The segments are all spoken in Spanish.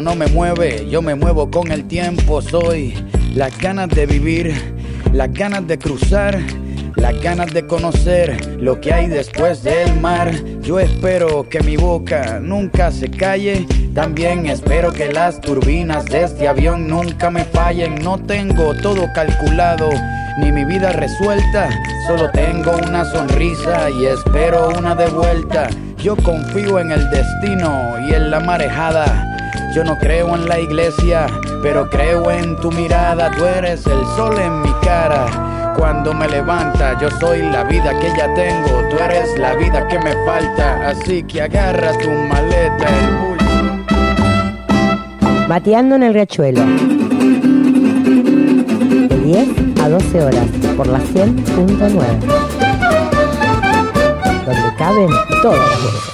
no me mueve, yo me muevo con el tiempo, soy las ganas de vivir, las ganas de cruzar, las ganas de conocer lo que hay después del mar. Yo espero que mi boca nunca se calle, también espero que las turbinas de este avión nunca me fallen. No tengo todo calculado, ni mi vida resuelta, solo tengo una sonrisa y espero una de vuelta. Yo confío en el destino y en la marejada. Yo no creo en la iglesia, pero creo en tu mirada. Tú eres el sol en mi cara. Cuando me levanta, yo soy la vida que ya tengo. Tú eres la vida que me falta. Así que agarra tu maleta, el Bateando en el riachuelo. De 10 a 12 horas por la 100.9. Donde caben todos los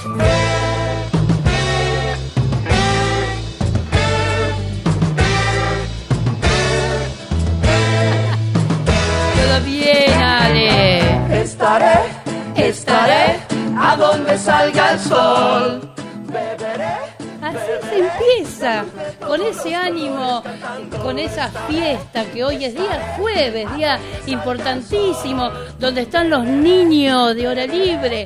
Estaré, estaré a donde salga el sol. Así se empieza, con ese ánimo, con esa fiesta que hoy es día jueves, día importantísimo, donde están los niños de hora libre.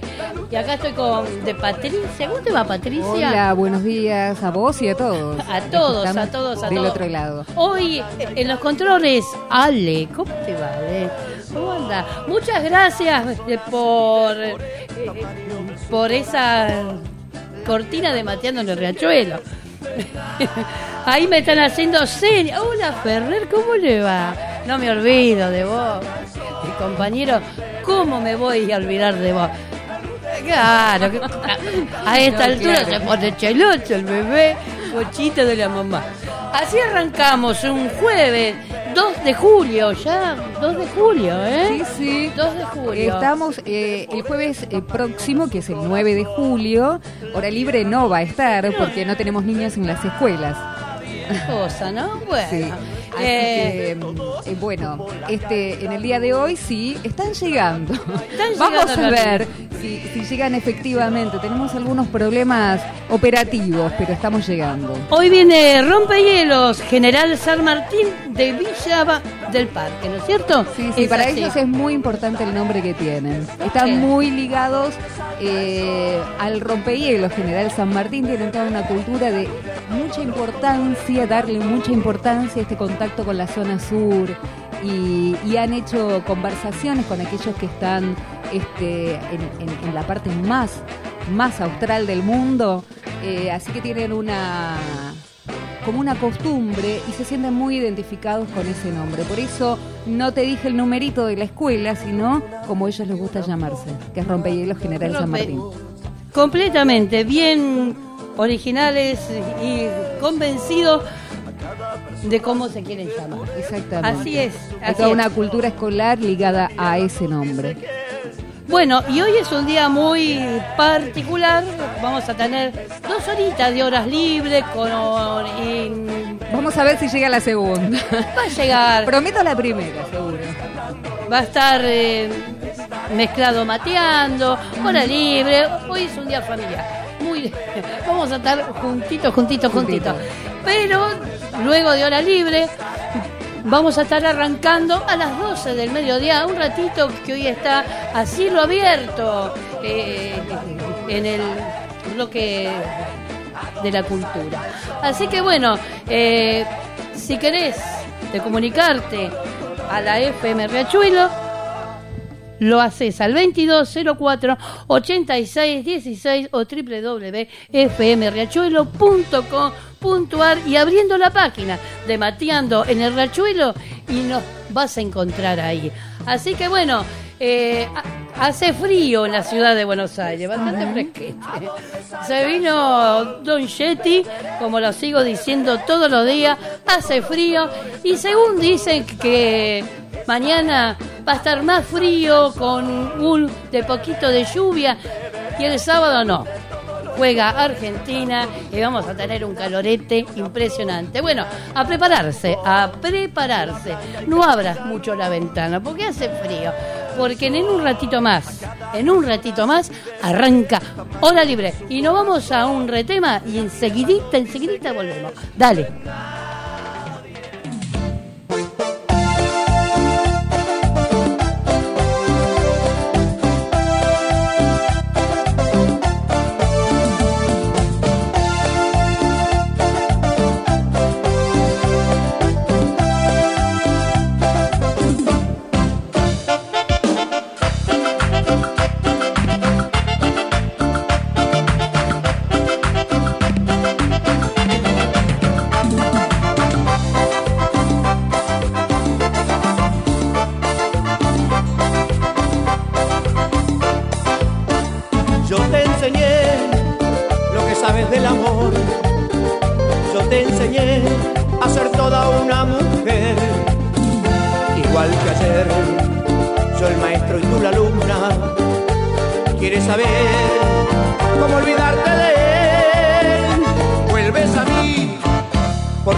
Y acá estoy con de Patricia. ¿Cómo te va, Patricia? Hola, buenos días a vos y a todos. A todos, Estamos a todos, a del todos. otro lado. Hoy en los controles, Ale, ¿cómo te va, Ale? ¿Cómo anda? Muchas gracias eh, por, eh, por esa cortina de Mateando en el Riachuelo. Ahí me están haciendo seria. Hola, Ferrer, ¿cómo le va? No me olvido de vos. Mi compañero, ¿cómo me voy a olvidar de vos? Claro, a esta altura se pone chelocho el bebé, cochito de la mamá. Así arrancamos un jueves, 2 de julio, ya, 2 de julio, ¿eh? Sí, sí. 2 de julio. Estamos eh, el jueves eh, próximo, que es el 9 de julio. Hora libre no va a estar porque no tenemos niños en las escuelas. cosa, ¿no? Bueno. Sí. Así eh, que, eh, bueno, este, en el día de hoy sí, están llegando. Vamos llegando a ver si, si llegan efectivamente. Tenemos algunos problemas operativos, pero estamos llegando. Hoy viene Rompehielos, General San Martín de Villa Ba- del Parque, ¿no es cierto? Sí, sí, Es para así. ellos es muy importante el nombre que tienen. Están muy ligados eh, al rompehielos General San Martín, tienen toda una cultura de mucha importancia, darle mucha importancia a este contacto con la zona sur y, y han hecho conversaciones con aquellos que están este, en, en- en la parte más, más austral del mundo, eh, así que tienen una como una costumbre y se sienten muy identificados con ese nombre. Por eso no te dije el numerito de la escuela, sino como ellos les gusta llamarse, que es Rompehielos General San Martín. Completamente, bien originales y convencidos de cómo se quieren llamar. Exactamente. Así es, así toda es. una cultura escolar ligada a ese nombre. Bueno, y hoy es un día muy particular. Vamos a tener dos horitas de horas libres con y Vamos a ver si llega la segunda. va a llegar, Prometo la primera, seguro. va a estar eh, mezclado mateando, hora libre. Hoy es un día familiar. Muy, vamos a estar juntitos, juntitos, juntitos. Juntitos. Pero luego de hora libre vamos a estar arrancando a las 12 del mediodía, un ratito que hoy está a cielo abierto eh, en el bloque de la cultura. Así que bueno, eh, si querés de comunicarte a la FM Riachuelo, lo haces al 2204 8616 o www.fmriachuelo.com.ar y abriendo la página de Mateando en el Riachuelo y nos vas a encontrar ahí. Así que bueno, eh, ha- hace frío en la ciudad de Buenos Aires, bastante fresquete. Se vino Don Yeti, como lo sigo diciendo todos los días, hace frío y según dicen que mañana va a estar más frío con un de poquito de lluvia y el sábado no. Juega Argentina y vamos a tener un calorete impresionante. Bueno, a prepararse, a prepararse. No abras mucho la ventana porque hace frío. Porque en un ratito más en un ratito más arranca Hora Libre. Y nos vamos a un retema y enseguidita, enseguidita volvemos. Dale.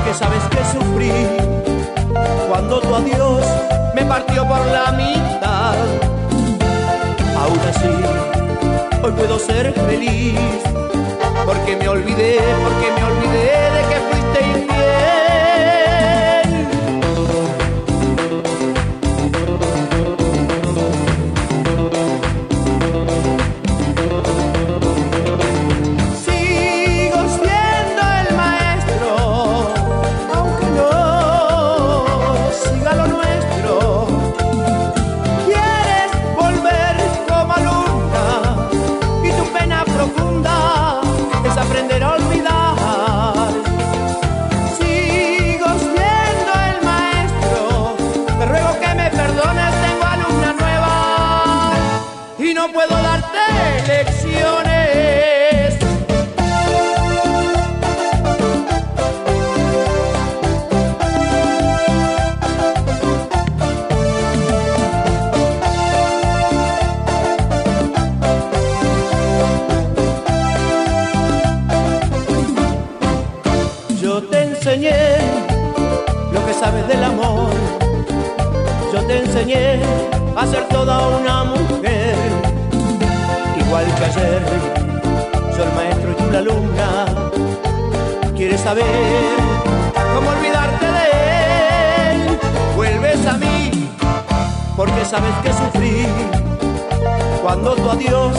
que sabes que sufrí cuando tu adiós me partió por la mitad. Aún así, hoy puedo ser feliz porque me olvidé, porque me olvidé de que fuiste te enseñé a ser toda una mujer. Igual que ayer, soy el maestro y tú la alumna. ¿Quieres saber cómo olvidarte de él? Vuelves a mí porque sabes que sufrí cuando tu adiós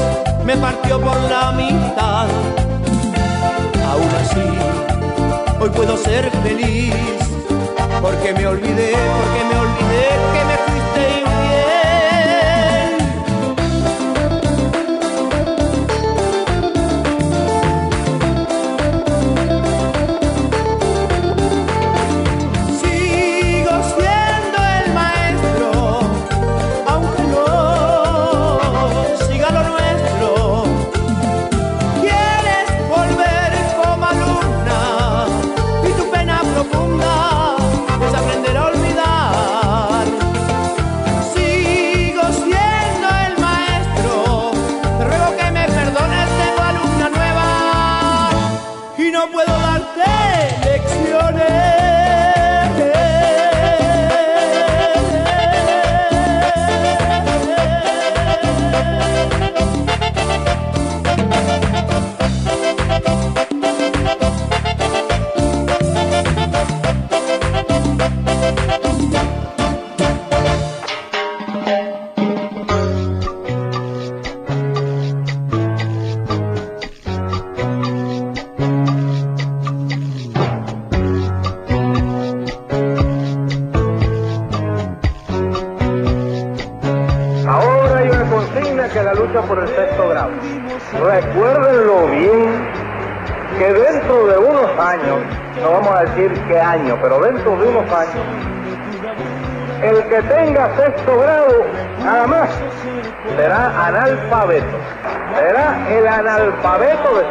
me partió por la mitad. Aún así, hoy puedo ser feliz pero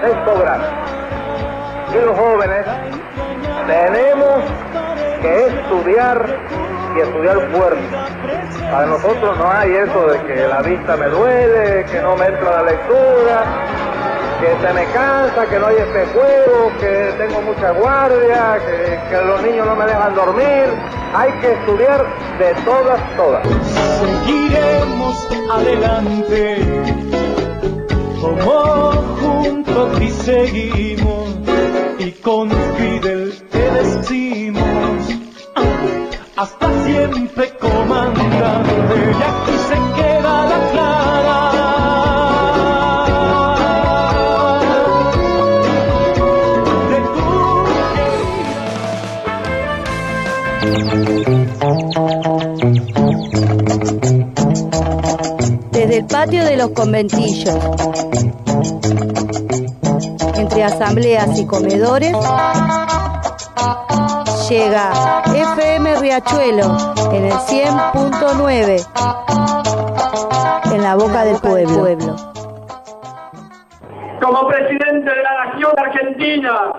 sexto grado. Y los jóvenes tenemos que estudiar y estudiar fuerte. Para nosotros no hay eso de que la vista me duele, que no me entra la lectura, que se me cansa, que no hay este juego, que tengo mucha guardia, que, los niños no me dejan dormir. hay que estudiar de todas, todas. Seguiremos adelante, como juntos y seguimos, y con Fidel te decimos, hasta siempre comandante, y aquí se queda la clara. Desde el patio de los conventillos, asambleas y comedores, llega FM Riachuelo en el 100.9, en la boca del pueblo. Como presidente de la Nación Argentina,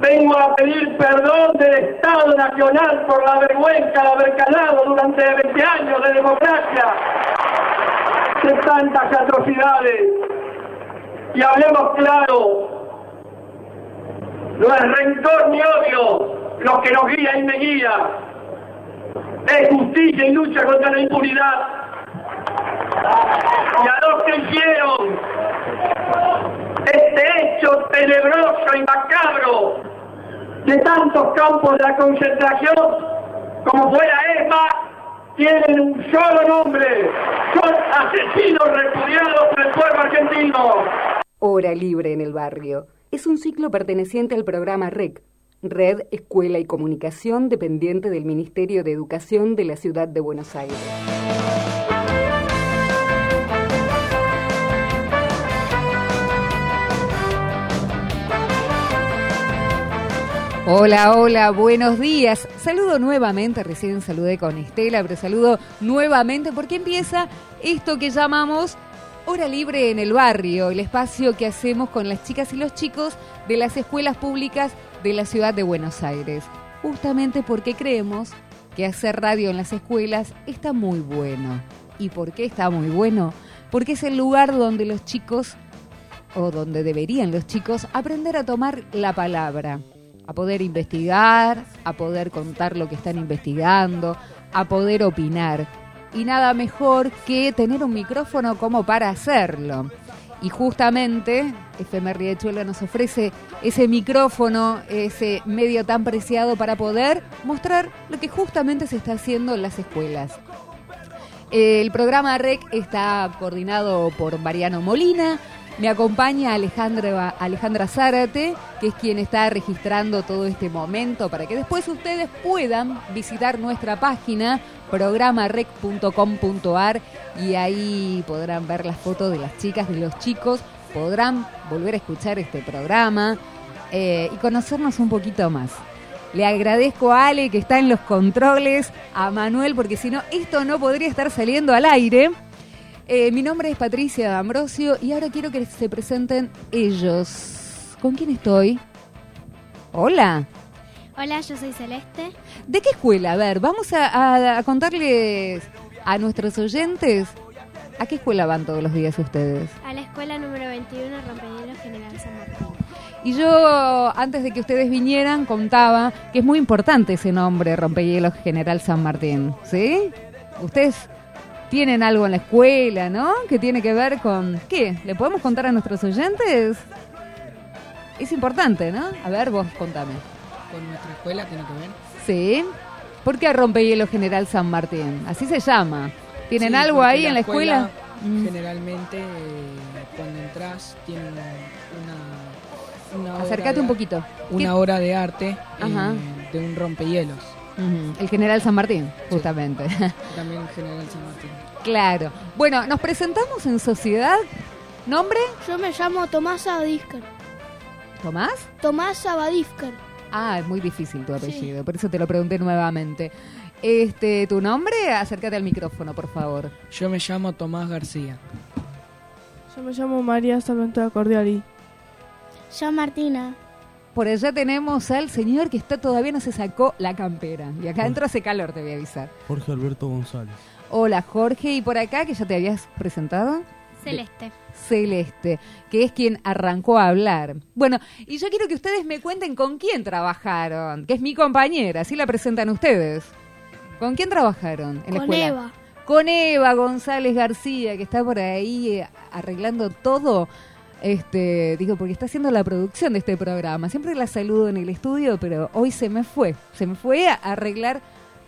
vengo a pedir perdón del Estado Nacional por la vergüenza de haber calado durante 20 años de democracia de tantas atrocidades. Y hablemos claro, no es rencor ni odio lo que nos guía y me guía, es justicia y lucha contra la impunidad. Y a los que hicieron este hecho tenebroso y macabro de tantos campos de la concentración como fue la ESMA tienen un solo nombre, son asesinos repudiados por el pueblo argentino. Hora Libre en el Barrio. Es un ciclo perteneciente al programa REC, Red Escuela y Comunicación, dependiente del Ministerio de Educación de la Ciudad de Buenos Aires. Hola, hola, buenos días. Saludo nuevamente, recién saludé con Estela, pero saludo nuevamente porque empieza esto que llamamos Hora Libre en el Barrio, el espacio que hacemos con las chicas y los chicos de las escuelas públicas de la ciudad de Buenos Aires. Justamente porque creemos que hacer radio en las escuelas está muy bueno. ¿Y por qué está muy bueno? Porque es el lugar donde los chicos, o donde deberían los chicos, aprender a tomar la palabra a poder investigar, a poder contar lo que están investigando, a poder opinar. Y nada mejor que tener un micrófono como para hacerlo. Y justamente FM Riachuelo nos ofrece ese micrófono, ese medio tan preciado para poder mostrar lo que justamente se está haciendo en las escuelas. El programa REC está coordinado por Mariano Molina, me acompaña Alejandra, Alejandra Zárate, que es quien está registrando todo este momento para que después ustedes puedan visitar nuestra página programarec.com.ar y ahí podrán ver las fotos de las chicas, de los chicos, podrán volver a escuchar este programa eh, y conocernos un poquito más. Le agradezco a Ale que está en los controles, a Manuel, porque si no, esto no podría estar saliendo al aire. Eh, mi nombre es Patricia Ambrosio y ahora quiero que se presenten ellos. ¿Con quién estoy? Hola. Hola, yo soy Celeste. ¿De qué escuela? A ver, vamos a, a- a contarles a nuestros oyentes a qué escuela van todos los días ustedes. A la escuela número 21, Rompehielos General San Martín. Y yo, antes de que ustedes vinieran, contaba que es muy importante ese nombre, Rompehielos General San Martín, ¿sí? Ustedes tienen algo en la escuela, ¿no? Que tiene que ver con... ¿Qué? ¿Le podemos contar a nuestros oyentes? Es importante, ¿no? A ver, vos contame. con nuestra escuela tiene que ver. Sí. ¿Por qué Rompehielos General San Martín? Así se llama. ¿Tienen Sí, algo ahí en la escuela? Mm. Generalmente, eh, cuando entras, tienen una. una Acércate un poquito. ¿Qué- Una obra de arte eh, de un rompehielos. El General San Martín, justamente. También General San Martín. claro. Bueno, nos presentamos en sociedad. ¿Nombre? Yo me llamo Tomás Sabadífcar. ¿Tomás? Tomás Sabadífcar. Ah, es muy difícil tu apellido, por eso te lo pregunté nuevamente. Este, ¿tu nombre? Acércate al micrófono, por favor. Yo me llamo Tomás García. Yo me llamo María Salventura Cordiali. Yo Martina. Por allá tenemos al señor que está todavía no se sacó la campera. Y acá adentro hace calor, te voy a avisar. Jorge Alberto González. Hola, Jorge. ¿Y por acá, que ya te habías presentado? Celeste. Celeste, que es quien arrancó a hablar. Bueno, y yo quiero que ustedes me cuenten con quién trabajaron, que es mi compañera, así la presentan ustedes. ¿Con quién trabajaron en la Con escuela? Eva. Con Eva González García, que está por ahí eh, arreglando todo. Este, digo, porque está haciendo la producción de este programa. Siempre la saludo en el estudio, pero hoy se me fue. Se me fue a arreglar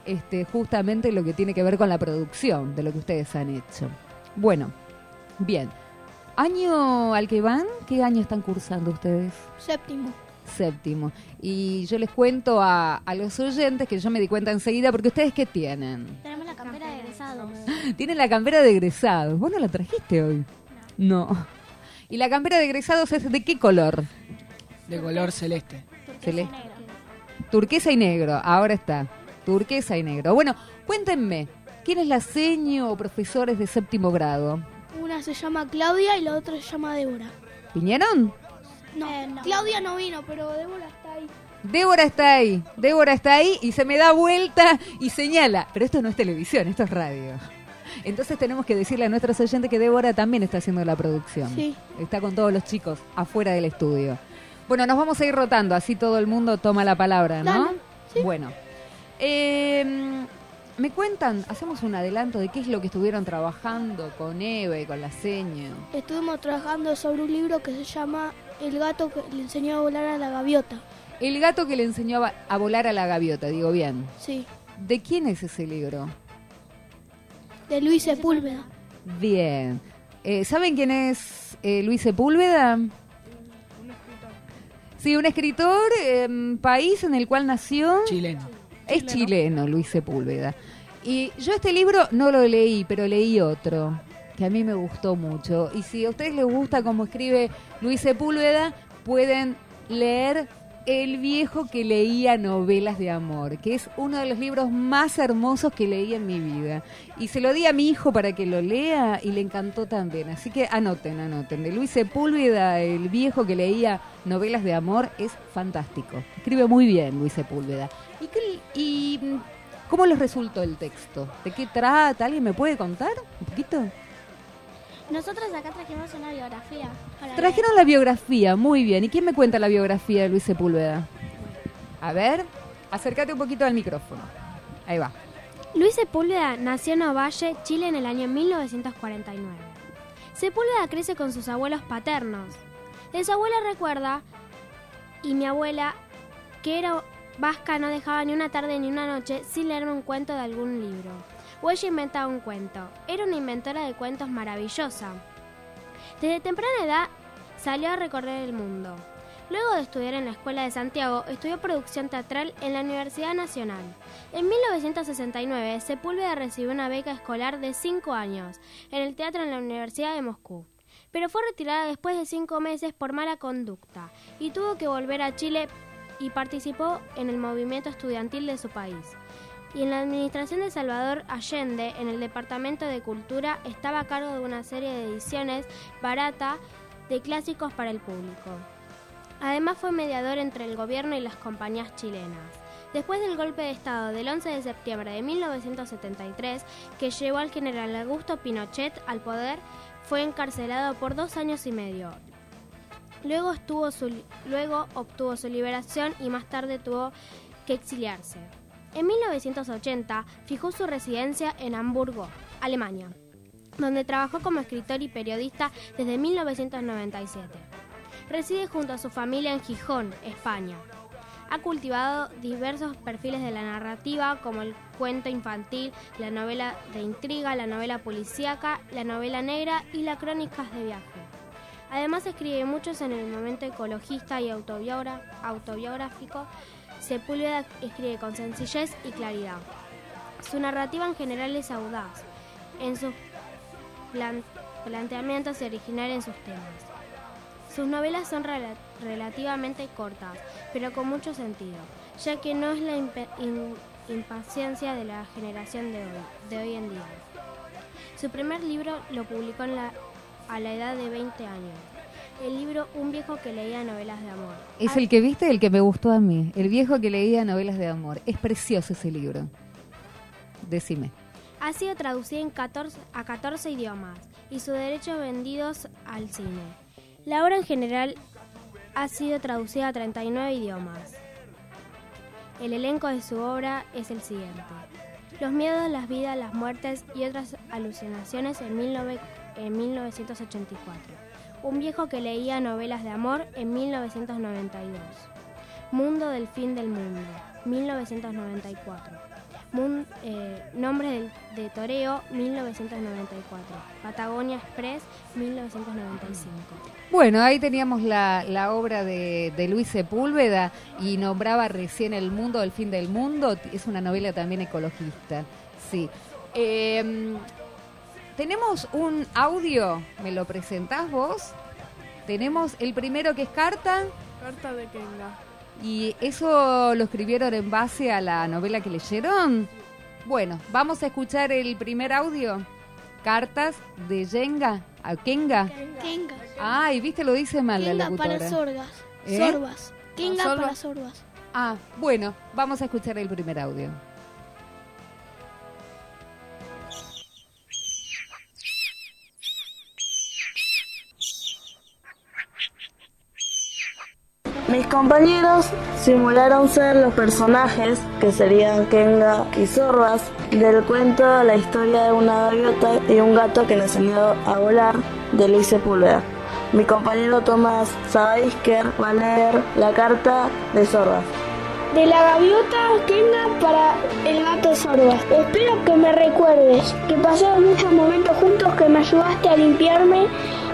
este, justamente lo que tiene que ver con la producción de lo que ustedes han hecho. Bueno, bien. ¿Año al que van? ¿Qué año están cursando ustedes? Séptimo. Séptimo. Y yo les cuento a, a los oyentes que yo me di cuenta enseguida, porque ustedes qué tienen. Tenemos la campera de egresados. Tienen la campera de egresados. ¿Vos no la trajiste hoy? No. ¿Y la campera de egresados es de qué color? De color celeste. Celeste. Turquesa y negro. Ahora está. Turquesa y negro. Bueno, cuéntenme. ¿Quién es la seño o profesores de séptimo grado? Una se llama Claudia y la otra se llama Débora. ¿Vinieron? No, Claudia no vino, pero Débora está ahí. Débora está ahí, Débora está ahí y se me da vuelta y señala. Pero esto no es televisión, esto es radio. Entonces tenemos que decirle a nuestros oyentes que Débora también está haciendo la producción. Sí. Está con todos los chicos afuera del estudio. Bueno, nos vamos a ir rotando, así todo el mundo toma la palabra, ¿no? Dale, sí. Bueno. Eh, ¿Me cuentan, hacemos un adelanto de qué es lo que estuvieron trabajando con Eva y con la seña? Estuvimos trabajando sobre un libro que se llama El gato que le enseñó a volar a la gaviota. El gato que le enseñó a, a volar a la gaviota, digo bien. Sí. ¿De quién es ese libro? De Luis Sepúlveda. Bien. Eh, ¿Saben quién es eh, Luis Sepúlveda? Sí, un escritor, eh, país en el cual nació. Chileno. Es chileno, Luis Sepúlveda. Y yo este libro no lo leí, pero leí otro, que a mí me gustó mucho. Y si a ustedes les gusta cómo escribe Luis Sepúlveda, pueden leer El viejo que leía novelas de amor, que es uno de los libros más hermosos que leí en mi vida. Y se lo di a mi hijo para que lo lea y le encantó también. Así que anoten, anoten. De Luis Sepúlveda, El viejo que leía novelas de amor, es fantástico. Escribe muy bien Luis Sepúlveda. ¿Y, qué- y mm, cómo les resultó el texto? ¿De qué trata? ¿Alguien me puede contar un poquito? Nosotros acá trajimos una biografía. Trajeron la biografía, muy bien. ¿Y quién me cuenta la biografía de Luis Sepúlveda? A ver, acércate un poquito al micrófono. Ahí va. Luis Sepúlveda nació en Ovalle, Chile en el año 1949. Sepúlveda crece con sus abuelos paternos. De su abuela recuerda, y mi abuela, que era vasca, no dejaba ni una tarde ni una noche sin leerme un cuento de algún libro. O ella inventaba un cuento. Era una inventora de cuentos maravillosa. Desde temprana edad salió a recorrer el mundo. Luego de estudiar en la Escuela de Santiago, estudió producción teatral en la Universidad Nacional. En 1969, Sepúlveda recibió una beca escolar de 5 años en el teatro en la Universidad de Moscú, pero fue retirada después de 5 meses por mala conducta y tuvo que volver a Chile y participó en el movimiento estudiantil de su país. Y en la administración de Salvador Allende, en el Departamento de Cultura, estaba a cargo de una serie de ediciones barata de clásicos para el público. Además fue mediador entre el gobierno y las compañías chilenas. Después del golpe de Estado del 11 de septiembre de 1973, que llevó al general Augusto Pinochet al poder, fue encarcelado por dos años y medio. Luego, luego obtuvo su liberación y más tarde tuvo que exiliarse. En 1980 fijó su residencia en Hamburgo, Alemania, donde trabajó como escritor y periodista desde 1997. Reside junto a su familia en Gijón, España. Ha cultivado diversos perfiles de la narrativa como el cuento infantil, la novela de intriga, la novela policíaca, la novela negra y las crónicas de viaje. Además escribe muchos en el momento ecologista y autobiográfico. Sepúlveda escribe con sencillez y claridad. Su narrativa en general es audaz en sus plan- planteamientos y original en sus temas. Sus novelas son rela- relativamente cortas, pero con mucho sentido, ya que no es la impaciencia de la generación de hoy, de hoy en día. Su primer libro lo publicó a la edad de 20 años. El libro Un viejo que leía novelas de amor. Es el que viste, el que me gustó a mí. El viejo que leía novelas de amor. Es precioso ese libro. Decime. Ha sido traducido en 14 a 14 idiomas y sus derechos vendidos al cine. La obra en general ha sido traducida a 39 idiomas. El elenco de su obra es el siguiente. Los miedos, las vidas, las muertes y otras alucinaciones en, 19 en 1984. Un viejo que leía novelas de amor en 1992. Mundo del fin del mundo, 1994. Mun- eh, Nombre del- de Toreo, 1994. Patagonia Express, 1995. Bueno, ahí teníamos la, la obra de, de Luis Sepúlveda y nombraba recién El mundo del fin del mundo. Es una novela también ecologista. Sí. Eh, tenemos un audio, ¿me lo presentás vos? Tenemos el primero que es carta Carta de Kenga. y eso lo escribieron en base a la novela que leyeron. Bueno, vamos a escuchar el primer audio. Cartas de Yenga a Kenga. Kenga. Ay, viste, lo dice mal la Kenga locutora. para sordas. ¿Eh? Sorbas. Kenga sorba. para sorbas. Ah, bueno, vamos a escuchar el primer audio. Mis compañeros simularon ser los personajes, que serían Kenga y Sorbas, del cuento La historia de una gaviota y un gato que le enseñó a volar de Luis Sepúlveda. Mi compañero Tomás Sabaisker va a leer la carta de Sorbas. De la gaviota Kenga para el gato Sorbas. Espero que me recuerdes que pasamos muchos momentos juntos, que me ayudaste a limpiarme,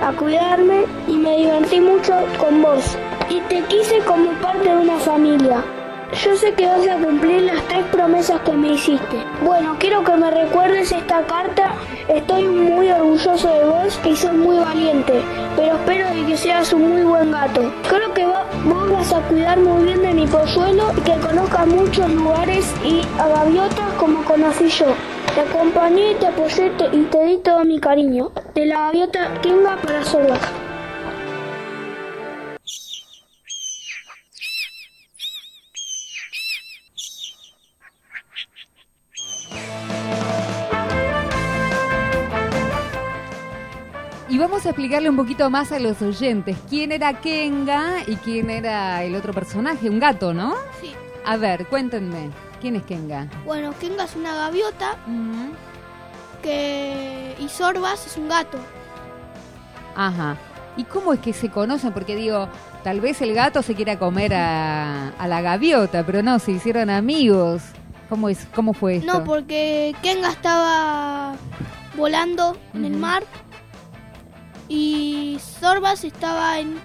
a cuidarme y me divertí mucho con vos. Y te quise como parte de una familia. Yo sé que vas a cumplir las tres promesas que me hiciste. Bueno, quiero que me recuerdes esta carta. Estoy muy orgulloso de vos y sos muy valiente, pero espero que seas un muy buen gato. Creo que vos vas a cuidar muy bien de mi polluelo y que conozcas muchos lugares y a gaviotas como conocí yo. Te acompañé, te apoyé y te di todo mi cariño. De la gaviota Kinga para Sorbas. Y vamos a explicarle un poquito más a los oyentes quién era Kenga y quién era el otro personaje, un gato, ¿no? Sí. A ver, cuéntenme, ¿quién es Kenga? Bueno, Kenga es una gaviota que y Sorbas es un gato. Ajá. ¿Y cómo es que se conocen? Porque digo, tal vez el gato se quiera comer a, a la gaviota, pero no, se hicieron amigos. ¿Cómo, es, cómo fue esto? No, porque Kenga estaba volando en el mar y Sorbas estaba en,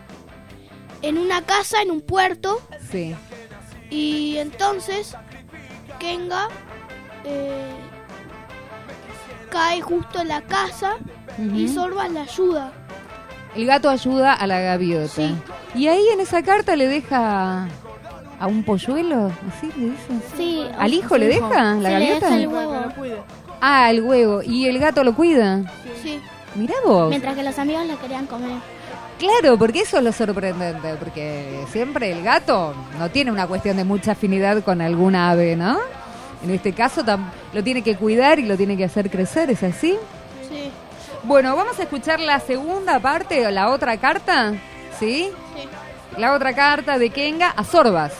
en una casa, en un puerto, Sí. y entonces Kenga eh, cae justo en la casa y. Sorbas la ayuda. El gato ayuda a la gaviota. Sí. Y ahí en esa carta le deja a un polluelo, así le dicen. Sí. ¿Al hijo le deja la Sí, le gaviota? deja el huevo. Ah, el huevo. ¿Y el gato lo cuida? Sí. Mirá vos. Mientras que los amigos la querían comer. Claro, porque eso es lo sorprendente, porque siempre el gato no tiene una cuestión de mucha afinidad con alguna ave, ¿no? En este caso lo tiene que cuidar y lo tiene que hacer crecer, ¿es así? Sí. Bueno, vamos a escuchar la segunda parte la otra carta, ¿sí? Sí. La otra carta de Kenga a Sorbas.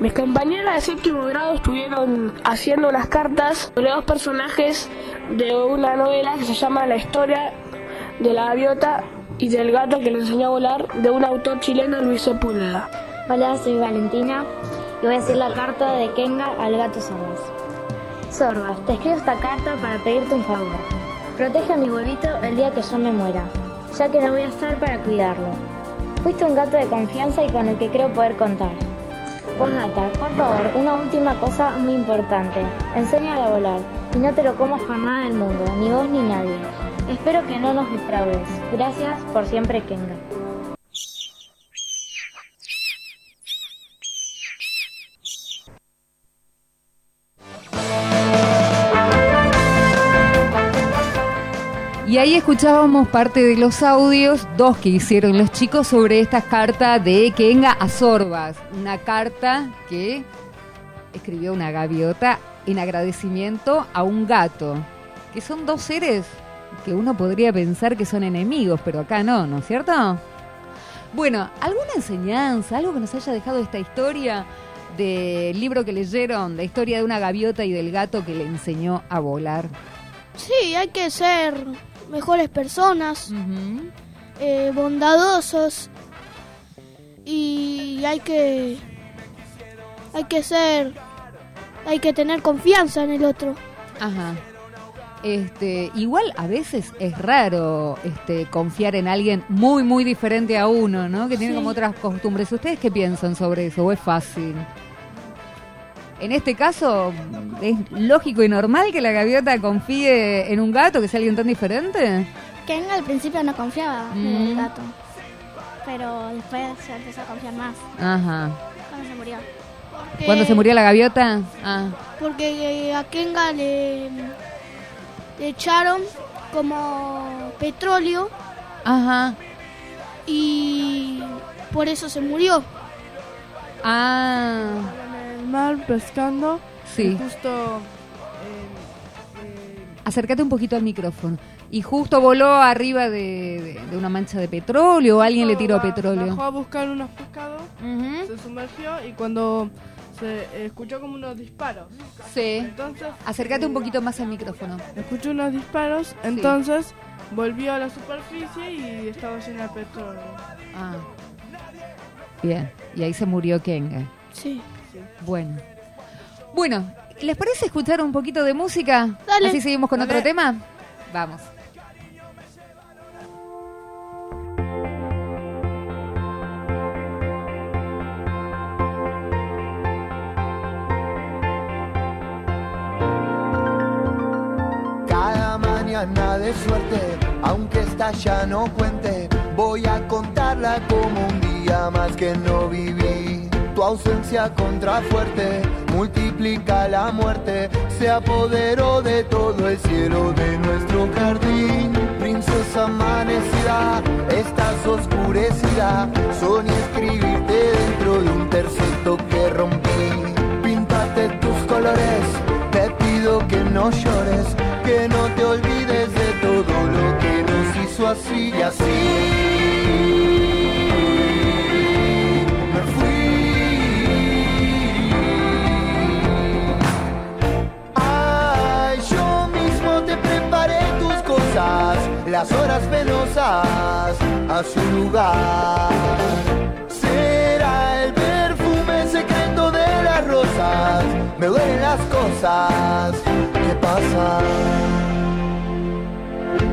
Mis compañeras de séptimo grado estuvieron haciendo unas cartas sobre dos personajes de una novela que se llama La historia de la gaviota y del gato que le enseñó a volar de un autor chileno Luis Sepúlveda. Hola, soy Valentina y voy a hacer la carta de Kenga al gato Sorbas. Sorbas, te escribo esta carta para pedirte un favor. Protege a mi huevito el día que yo me muera, ya que no voy a estar para cuidarlo. Fuiste un gato de confianza y con el que creo poder contar. Postdata, por favor, una última cosa muy importante. Enséñalo a volar y no te lo comas con nada del mundo, ni vos ni nadie. Espero que no nos defraudes. Gracias por siempre, Kenga. Y ahí escuchábamos parte de los audios, dos que hicieron los chicos sobre esta carta de Kenga a Sorbas. Una carta que escribió una gaviota en agradecimiento a un gato, que son dos seres que uno podría pensar que son enemigos, pero acá no, ¿no es cierto? Bueno, ¿alguna enseñanza, algo que nos haya dejado esta historia del libro que leyeron, la historia de una gaviota y del gato que le enseñó a volar? Sí, hay que ser mejores personas, eh, bondadosos y hay que hay que ser hay que tener confianza en el otro. Ajá. Este, igual a veces es raro este, confiar en alguien muy, muy diferente a uno, ¿no? Que tiene Sí. como otras costumbres. ¿Ustedes qué piensan sobre eso? ¿O es fácil? En este caso, ¿es lógico y normal que la gaviota confíe en un gato, que sea alguien tan diferente? Kenga al principio no confiaba en el gato, pero después se empezó a confiar más Ajá. cuando se murió. Porque- ¿Cuándo se murió la gaviota? Ah. Porque eh, a Kenga le, le echaron como petróleo Ajá. y por eso se murió. Ah. Mar pescando. Sí. y justo Acércate un poquito al micrófono. Y justo voló arriba de, de- de una mancha de petróleo o alguien le tiró ba- petróleo. Bajó a buscar unos pescados, se sumergió y cuando se eh, escuchó como unos disparos. Sí. Entonces, Acércate un poquito más al micrófono. escuchó unos disparos, entonces volvió a la superficie y estaba llena de petróleo. Ah. Bien. Y ahí se murió Kenga. Sí. Bueno. Bueno, ¿les parece escuchar un poquito de música? Dale. Así seguimos con Dale. otro tema. Vamos. Cada mañana de suerte, aunque esta ya no cuente, voy a contarla como un día más que no viví. Tu ausencia contrafuerte multiplica la muerte, se apoderó de todo el cielo de nuestro jardín. Princesa amanecida, estás oscurecida, soñé escribirte dentro de un terceto que rompí. Píntate tus colores, te pido que no llores, que no te olvides de todo lo que nos hizo así y así. Las horas penosas a su lugar. Será el perfume secreto de las rosas, me duelen las cosas que pasan.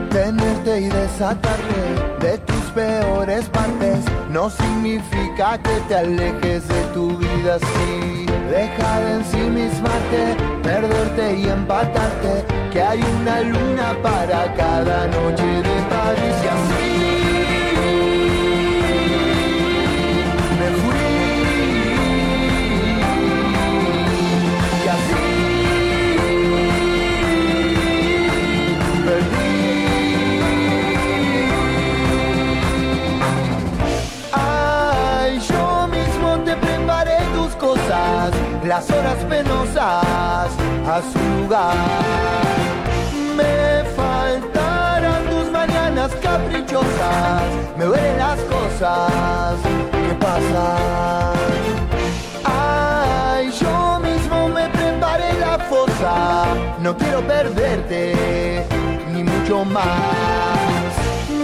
Tenerte y desatarte de tus peores partes no significa que te alejes de tu vida así. Deja de ensimismarte, perderte y empatarte, que hay una luna para cada noche de París y así. Las horas penosas a su lugar. Me faltarán tus mañanas caprichosas, me duelen las cosas que pasan. Ay, yo mismo me preparé la fosa, no quiero perderte, ni mucho más.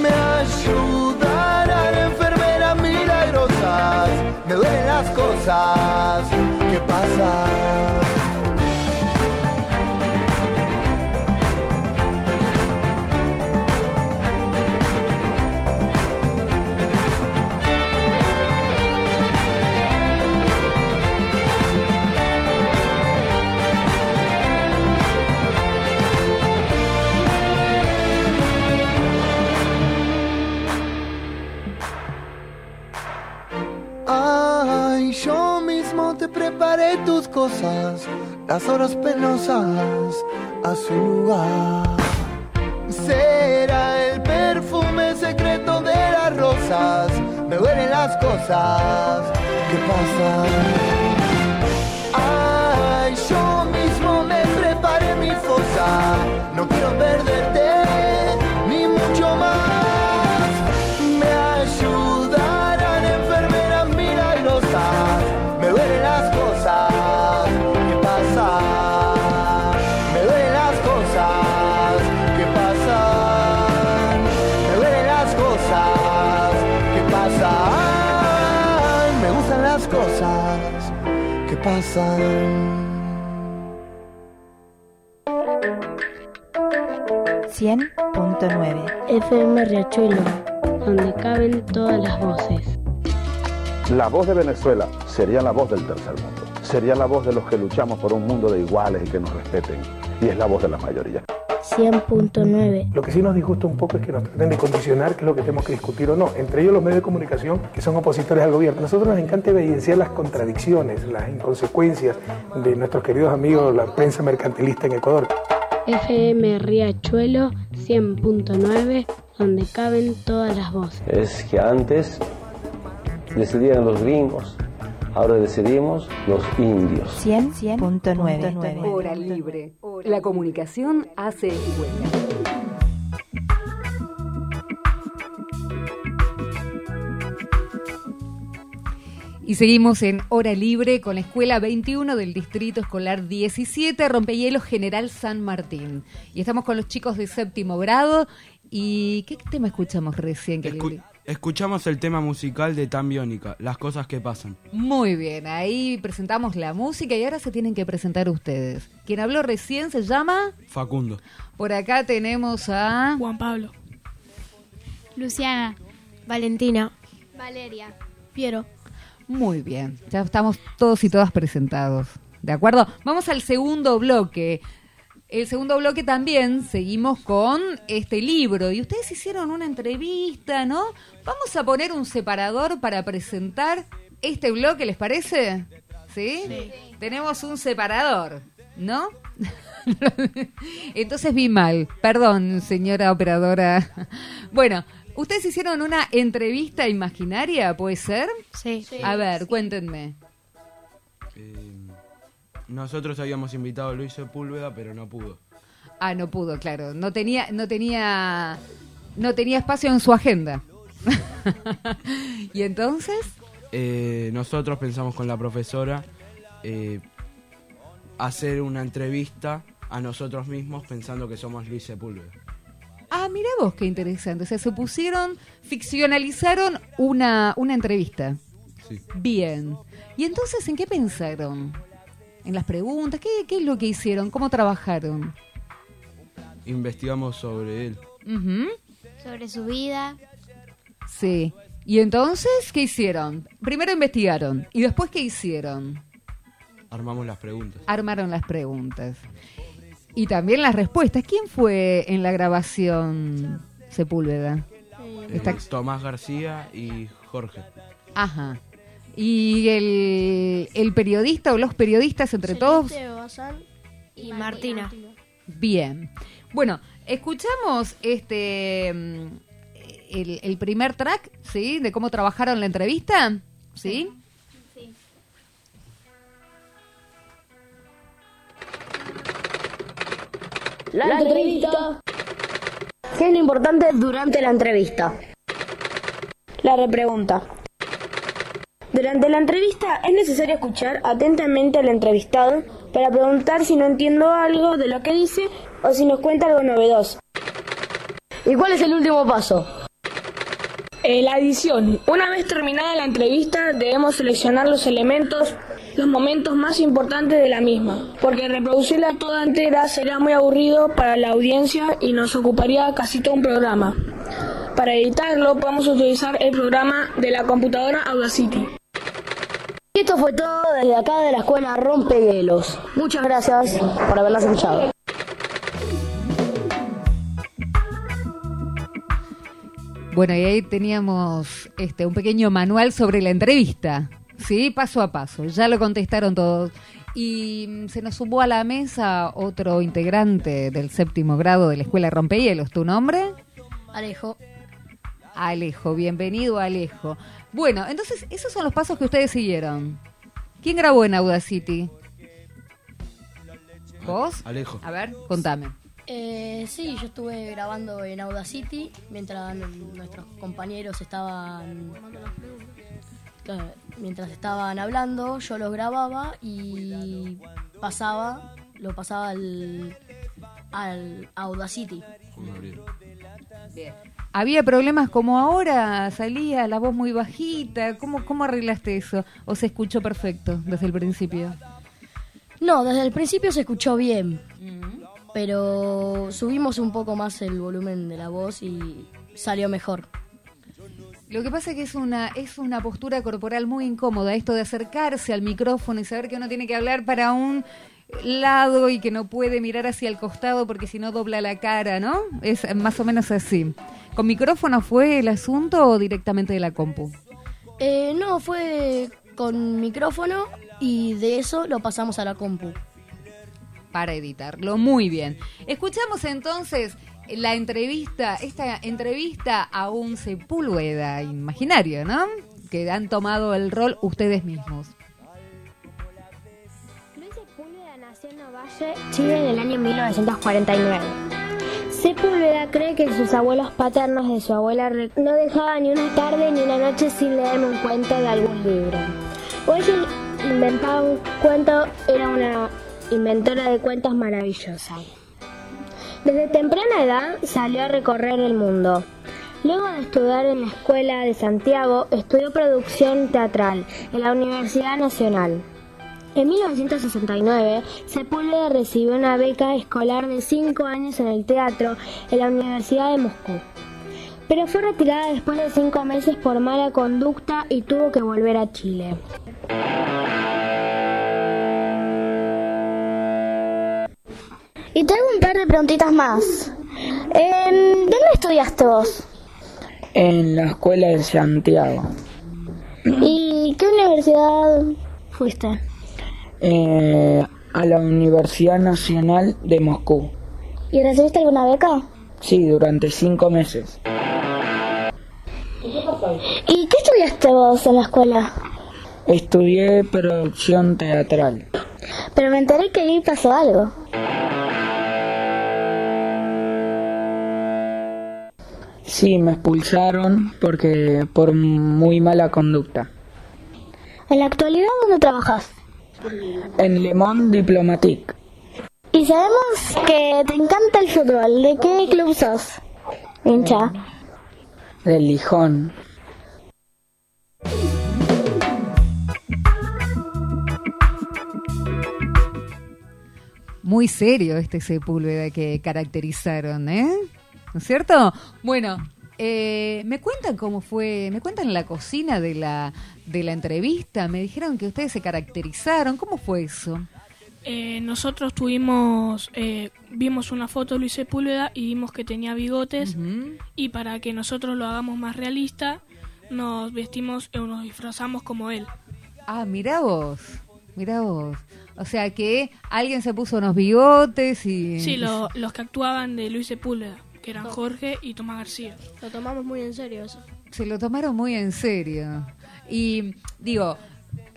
Me enfermeras me duelen las cosas que pasan. llevaré tus cosas, las horas penosas, a su lugar. Será el perfume secreto de las rosas, me duelen las cosas que pasan. Ay, yo mismo me preparé mi fosa. Pasan. 100.9 FM Riachuelo, donde caben todas las voces. La voz de Venezuela sería la voz del tercer mundo. Sería la voz de los que luchamos por un mundo de iguales y que nos respeten. Y es la voz de la mayoría. 100.9 Lo que sí nos disgusta un poco es que nos traten de condicionar qué es lo que tenemos que discutir o no. Entre ellos los medios de comunicación que son opositores al gobierno. A nosotros nos encanta evidenciar las contradicciones, las inconsecuencias de nuestros queridos amigos, la prensa mercantilista en Ecuador. FM Riachuelo 100.9, donde caben todas las voces. Es que antes decidían los gringos, ahora decidimos los indios. 100.9 Hora libre. La comunicación hace huella. Y seguimos en Hora Libre con la Escuela 21 del Distrito Escolar 17, Rompehielos General San Martín. Y estamos con los chicos de séptimo grado. ¿Y qué tema escuchamos recién? Escu- escuchamos el tema musical de Tan Biónica, Las cosas que pasan. Muy bien, ahí presentamos la música y ahora se tienen que presentar ustedes. Quien habló recién se llama... Facundo. Por acá tenemos a... Juan Pablo. Luciana. Valentina. Valeria. Piero. Muy bien, ya estamos todos y todas presentados. ¿De acuerdo? Vamos al segundo bloque. El segundo bloque también seguimos con este libro y ustedes hicieron una entrevista, ¿no? Vamos a poner un separador para presentar este bloque, ¿les parece? ¿Sí? Tenemos un separador, ¿no? Entonces vi mal. Perdón, señora operadora. Bueno, ustedes hicieron una entrevista imaginaria, ¿puede ser? Sí. A ver, cuéntenme. Nosotros habíamos invitado a Luis Sepúlveda, pero no pudo. Ah, no pudo, claro. No tenía, no tenía, no tenía espacio en su agenda. y entonces, Eh, nosotros pensamos con la profesora eh, hacer una entrevista a nosotros mismos pensando que somos Luis Sepúlveda. ah, mira vos qué interesante. O sea, se pusieron, ficcionalizaron una, una entrevista. Sí. Bien. Y entonces, ¿en qué pensaron? En las preguntas, ¿qué, qué es lo que hicieron? ¿Cómo trabajaron? Investigamos sobre él. Sobre su vida. Sí. ¿Y entonces qué hicieron? Primero investigaron. ¿Y después qué hicieron? Armamos las preguntas. Armaron las preguntas. Y también las respuestas. ¿Quién fue en la grabación Sepúlveda? Eh, Está- Tomás García y Jorge. Ajá. ¿Y el, el periodista o los periodistas entre todos? Y Martina. Bien. Bueno, escuchamos este mm, el, el primer track, ¿sí? De cómo trabajaron la entrevista, ¿sí? La entrevista. ¿Qué es lo importante durante la entrevista? La repregunta. Durante la entrevista es necesario escuchar atentamente al entrevistado para preguntar si no entiendo algo de lo que dice o si nos cuenta algo novedoso. ¿Y cuál es el último paso? Eh, la edición. Una vez terminada la entrevista, debemos seleccionar los elementos, los momentos más importantes de la misma, porque reproducirla toda entera será muy aburrido para la audiencia y nos ocuparía casi todo un programa. Para editarlo podemos utilizar el programa de la computadora Audacity. Esto fue todo desde acá de la escuela Rompehielos. Muchas gracias por habernos escuchado. Bueno, y ahí teníamos este un pequeño manual sobre la entrevista, ¿sí? Paso a paso. Ya lo contestaron todos. Y mm, se nos sumó a la mesa otro integrante del séptimo grado de la escuela Rompehielos. ¿Tu nombre? Alejo. Alejo, bienvenido Alejo. Bueno, entonces esos son los pasos que ustedes siguieron. ¿Quién grabó en Audacity? ¿Vos? Alejo. A ver, contame. Eh, sí, yo estuve grabando en Audacity mientras nuestros compañeros estaban mientras estaban hablando, yo los grababa y pasaba, lo pasaba al, al Audacity. Bien. ¿Había problemas como ahora? ¿Salía la voz muy bajita? ¿Cómo, ¿Cómo arreglaste eso? ¿O se escuchó perfecto desde el principio? No, desde el principio se escuchó bien. Pero subimos un poco más el volumen de la voz y salió mejor. Lo que pasa es que es una, es una postura corporal muy incómoda, esto de acercarse al micrófono y saber que uno tiene que hablar para un lado y que no puede mirar hacia el costado porque si no dobla la cara, ¿no? Es más o menos así. ¿Con micrófono fue el asunto o directamente de la compu? Eh, no, fue con micrófono y de eso lo pasamos a la compu. Para editarlo, muy bien. Escuchamos entonces la entrevista, esta entrevista a un Sepúlveda imaginario, ¿no? Que han tomado el rol ustedes mismos. Chile en el año 1949. Sepúlveda cree que sus abuelos paternos de su abuela no dejaban ni una tarde ni una noche sin leer un cuento de algún libro. O inventaba un cuento, era una inventora de cuentos maravillosa. Desde temprana edad salió a recorrer el mundo. Luego de estudiar en la Escuela de Santiago, estudió producción teatral en la Universidad Nacional. En 1969, Sepúlveda recibió una beca escolar de 5 años en el teatro en la Universidad de Moscú. Pero fue retirada después de 5 meses por mala conducta y tuvo que volver a Chile. Y tengo un par de preguntitas más. Eh, ¿Dónde estudiaste vos? En la escuela de Santiago. ¿Y qué universidad fuiste? Eh, a la Universidad Nacional de Moscú. ¿Y recibiste alguna beca? Sí, durante cinco meses. ¿Y qué estudiaste vos en la escuela? Estudié producción teatral. Pero me enteré que ahí pasó algo. Sí, me expulsaron porque por muy mala conducta. ¿En la actualidad dónde trabajas? En Le Monde Diplomatique. Y sabemos que te encanta el fútbol. ¿De qué club sos? Hincha. Del Lijón. Muy serio este Sepúlveda que caracterizaron, ¿eh? ¿No es cierto? Bueno, eh, me cuentan cómo fue, me cuentan la cocina de la, de la entrevista, me dijeron que ustedes se caracterizaron, ¿cómo fue eso? Eh, nosotros tuvimos, eh, vimos una foto de Luis Sepúlveda y vimos que tenía bigotes y para que nosotros lo hagamos más realista nos vestimos o nos disfrazamos como él. Ah, mira vos, mira vos. O sea que alguien se puso unos bigotes y... Sí, lo- los que actuaban de Luis Sepúlveda, que eran Jorge y Tomás García. Lo tomamos muy en serio eso. Se lo tomaron muy en serio. Y digo,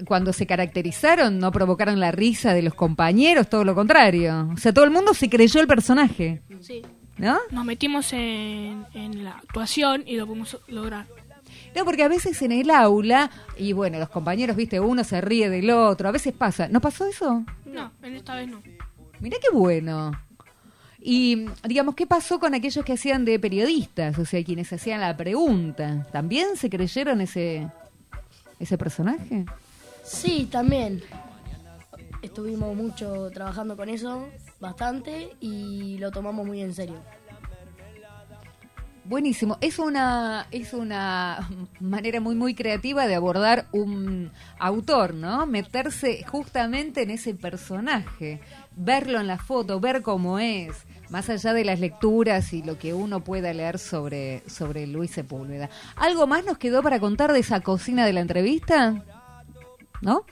cuando se caracterizaron no provocaron la risa de los compañeros, todo lo contrario. O sea, todo el mundo se creyó el personaje, Sí. ¿no? Nos metimos en, en la actuación y lo pudimos lograr. No, porque a veces en el aula, y bueno, los compañeros, viste, uno se ríe del otro, a veces pasa. ¿No pasó eso? No, en esta vez no. Mirá qué bueno. Y digamos, ¿qué pasó con aquellos que hacían de periodistas? O sea, quienes hacían la pregunta. ¿También se creyeron ese, ese personaje? Sí, también. Estuvimos mucho trabajando con eso, bastante, y lo tomamos muy en serio. Buenísimo. Es una, es una manera muy, muy creativa de abordar un autor, ¿no? Meterse justamente en ese personaje, verlo en la foto, ver cómo es, más allá de las lecturas y lo que uno pueda leer sobre, sobre Luis Sepúlveda. ¿Algo más nos quedó para contar de esa cocina de la entrevista? ¿No?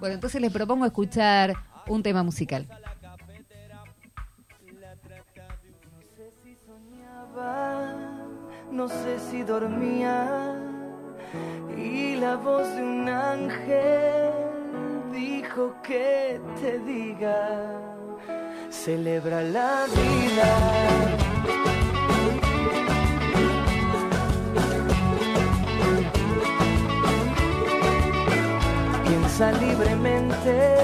Bueno, entonces les propongo escuchar un tema musical. no sé si dormía y la voz de un ángel dijo que te diga, celebra la vida. Piensa libremente,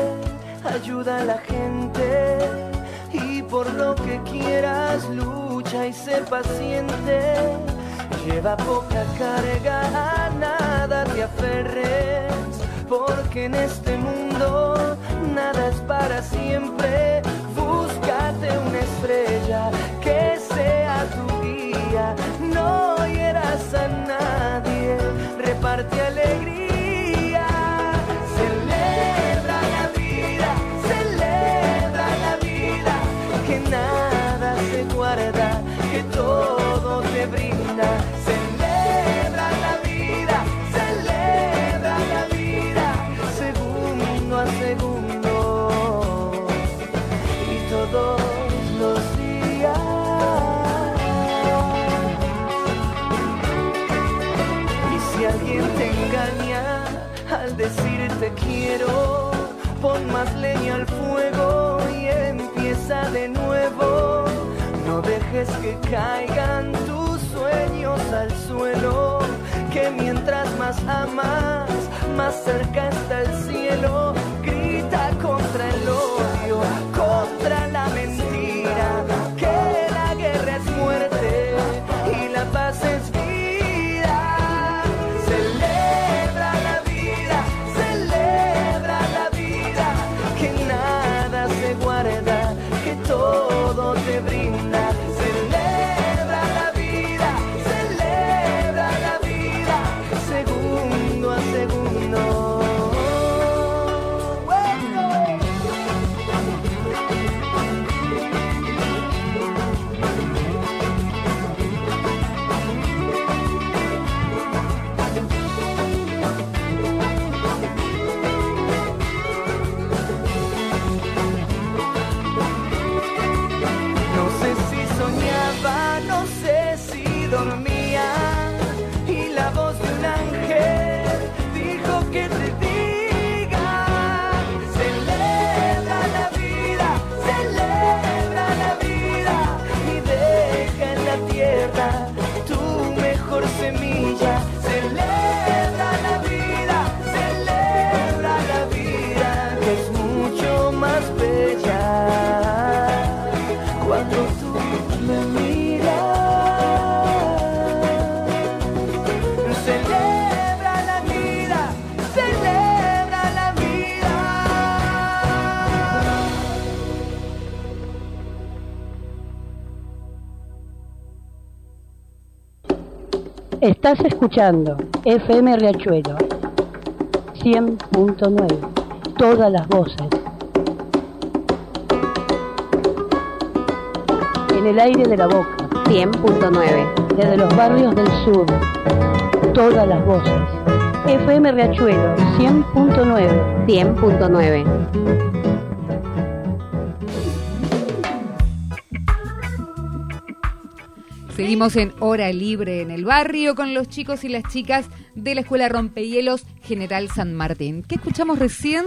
ayuda a la gente y por lo que quieras lucha y sé paciente. Lleva poca carga, a nada te aferres, porque en este mundo nada es para siempre. Búscate una estrella que sea tu guía, no hieras a nadie, reparte alegría. De nuevo. No dejes que caigan tus sueños al suelo, que mientras más amas, más cerca está el cielo. Grita contra Estás escuchando FM Riachuelo 100.9. Todas las voces. En el aire de la boca. 100.9. Desde los barrios del sur. Todas las voces. FM Riachuelo 100.9. 100.9. Seguimos en Hora Libre en el barrio con los chicos y las chicas de la Escuela Rompehielos General San Martín. ¿Qué escuchamos recién?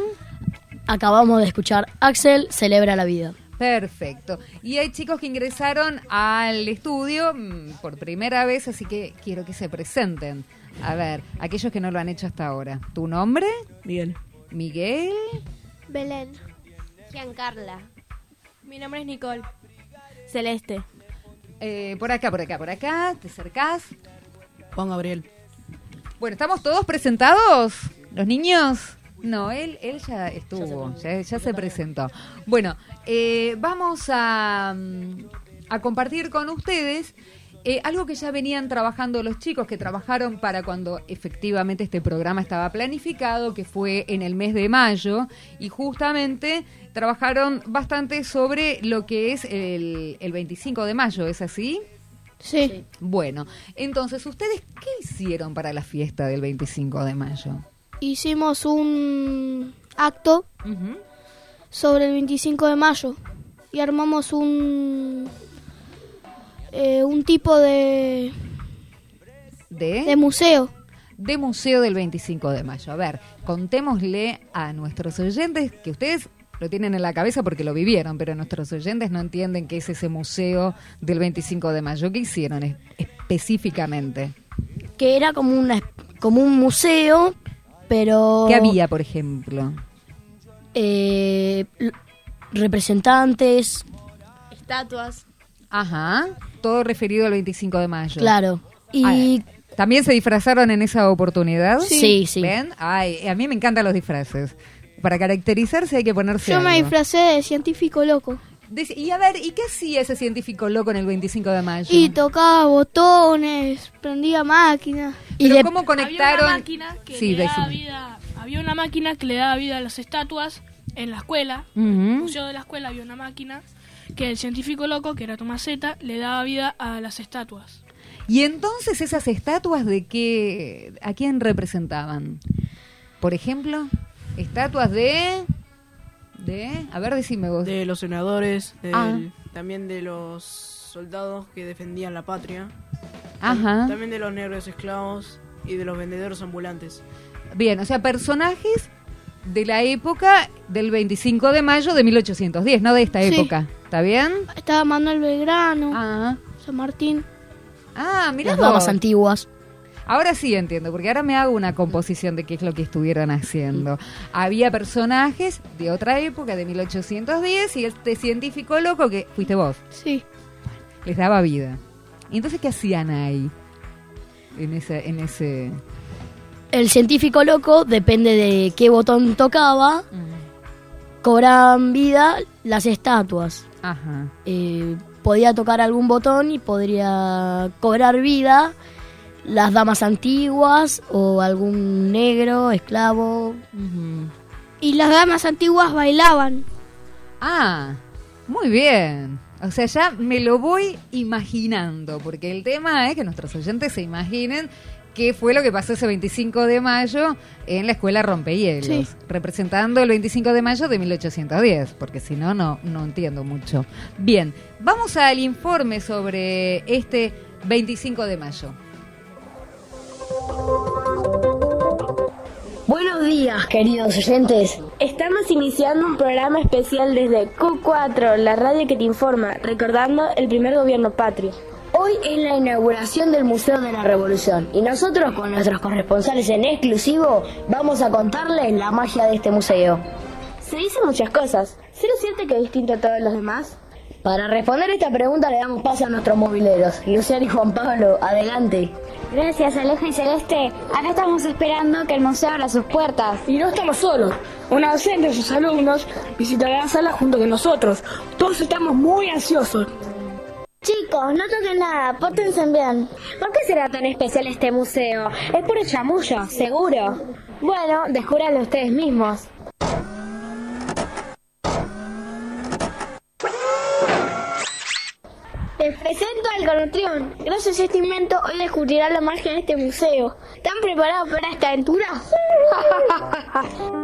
Acabamos de escuchar Axel celebra la vida. Perfecto. Y hay chicos que ingresaron al estudio mm, por primera vez, así que quiero que se presenten. A ver, aquellos que no lo han hecho hasta ahora. ¿Tu nombre? Miguel. Miguel. Belén. Giancarla. Mi nombre es Nicole. Celeste. Eh, por acá, por acá, por acá. ¿Te acercás? Juan Gabriel. Bueno, ¿estamos todos presentados? ¿Los niños? No, él, él ya estuvo, ya, ya se presentó. Bueno, eh, vamos a, mm, a compartir con ustedes eh, algo que ya venían trabajando los chicos, que trabajaron para cuando efectivamente este programa estaba planificado, que fue en el mes de mayo, y justamente trabajaron bastante sobre lo que es el, el 25 de mayo, ¿es así? Sí. Bueno, entonces, ¿ustedes qué hicieron para la fiesta del 25 de mayo? Hicimos un acto sobre el 25 de mayo y armamos un un tipo de, ¿De? de museo. de Museo del 25 de Mayo. A ver, contémosle a nuestros oyentes que ustedes lo tienen en la cabeza porque lo vivieron, pero nuestros oyentes no entienden qué es ese Museo del 25 de Mayo. ¿Qué hicieron es- específicamente? Que era como, una, como un museo, pero... ¿Qué había, por ejemplo? eh, representantes, Estatuas. Ajá, todo referido al 25 de Mayo. claro. Y Ah, ¿También se disfrazaron en esa oportunidad? Sí. Sí. ¿Ven? Ay, a mí me encantan los disfraces. Para caracterizarse hay que ponerse Yo me algo. disfracé de científico loco. Dice- Y a ver, ¿y qué hacía ese científico loco en el 25 de mayo? Y tocaba botones, prendía máquinas. Pero ¿cómo Había conectaron? una máquina que Sí, le daba vida, había una máquina que le daba vida a las estatuas en la escuela. Ujú. En el museo de la escuela había una máquina que el científico loco, que era Tomás Zeta, le daba vida a las estatuas. Y entonces esas estatuas de qué, a quién representaban? Por ejemplo, estatuas de, de, a ver, decime vos. De los senadores, del- Ah. también de los soldados que defendían la patria. Ajá. También de los negros esclavos y de los vendedores ambulantes. Bien, o sea, personajes de la época del 25 de mayo de 1810, no de esta Sí. época. ¿Está bien? Estaba Manuel Belgrano, Ah, San Martín. ah mira las damas antiguas. Ahora sí entiendo, porque ahora me hago una composición de qué es lo que estuvieron haciendo. Había personajes de otra época, de 1810, y este científico loco que fuiste vos, Sí. les daba vida. ¿Y entonces qué hacían ahí? En ese, en ese... El científico loco, depende de qué botón tocaba, cobraban vida las estatuas. Ajá. Eh, podía tocar algún botón y podría cobrar vida las damas antiguas o algún negro, esclavo. Y las damas antiguas bailaban. Ah, muy bien. O sea, ya me lo voy imaginando, porque el tema es que nuestros oyentes se imaginen qué fue lo que pasó ese 25 de mayo en la escuela Rompehielos, Sí. representando el 25 de mayo de 1810, porque si no, no, no entiendo mucho. Bien, vamos al informe sobre este 25 de mayo. Buenos días, queridos oyentes. Estamos iniciando un programa especial desde Q4, la radio que te informa, recordando el primer gobierno patrio. Hoy es la inauguración del Museo de la Revolución y nosotros con nuestros corresponsales en exclusivo vamos a contarles la magia de este museo. Se dicen muchas cosas. ¿Será cierto que es distinto a todos los demás? Para responder esta pregunta le damos paso a nuestros mobileros. Luciano y Juan Pablo, adelante. Gracias, Alejo y Celeste. Acá estamos esperando que el museo abra sus puertas. Y no estamos solos. Una docente y sus alumnos visitarán la sala junto con nosotros. Todos estamos muy ansiosos. Chicos, no toquen nada, pórtense bien. ¿Por qué será tan especial este museo? Es puro chamullo, seguro. Bueno, descúbranlo ustedes mismos. Les presento al Conotrión. Gracias a este invento, hoy descubrirán la magia de este museo. ¿Están preparados para esta aventura?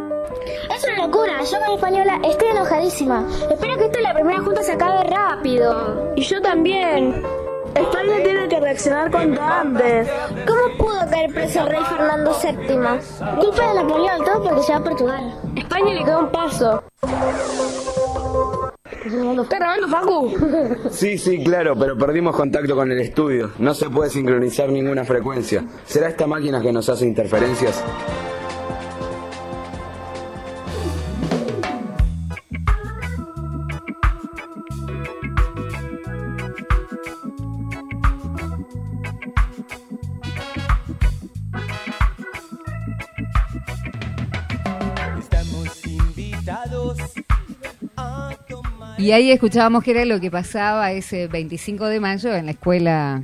Es una locura, yo como española estoy enojadísima. Espero que esto de la primera junta se acabe rápido. Y yo también. España tiene que reaccionar cuanto antes. ¿Cómo pudo caer preso el rey Fernando VII? Culpa de Napoleón, todo porque se va a Portugal. España le queda un paso. ¿Estás grabando, Facu? Sí, sí, claro, pero perdimos contacto con el estudio. No se puede sincronizar ninguna frecuencia. ¿Será esta máquina que nos hace interferencias? Y ahí escuchábamos que era lo que pasaba ese 25 de mayo en la escuela.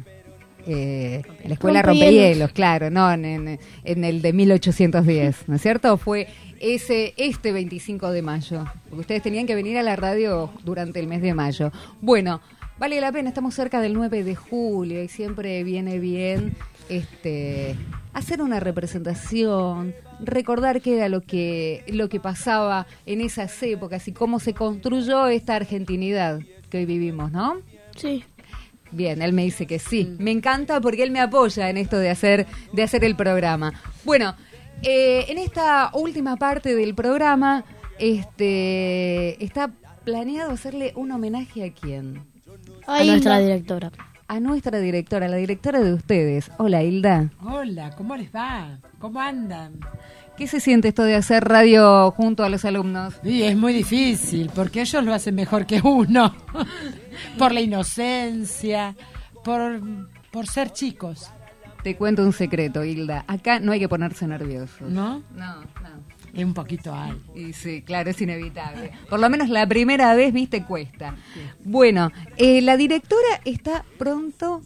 eh, en la escuela Rompehielos. Claro, no en, en- en el de 1810, ¿no es cierto? Fue ese este 25 de mayo, porque ustedes tenían que venir a la radio durante el mes de mayo. Bueno, vale la pena, estamos cerca del 9 de julio y siempre viene bien este hacer una representación, recordar qué era lo que lo que pasaba en esas épocas y cómo se construyó esta argentinidad que hoy vivimos, ¿no? Sí. Bien, él me dice que sí. Me encanta porque él me apoya en esto de hacer, de hacer el programa. Bueno, eh, en esta última parte del programa, este, está planeado hacerle un homenaje a quién? A nuestra directora. A nuestra directora, la directora de ustedes. Hola, Hilda. Hola, ¿cómo les va? ¿Cómo andan? ¿Qué se siente esto de hacer radio junto a los alumnos? Sí, es muy difícil, porque ellos lo hacen mejor que uno. por la inocencia, por, por ser chicos. Te cuento un secreto, Hilda. Acá no hay que ponerse nervioso. ¿No? No, no. Un poquito hay. Y sí, claro, es inevitable. Por lo menos la primera vez, viste, cuesta. Bueno, eh, la directora está pronto,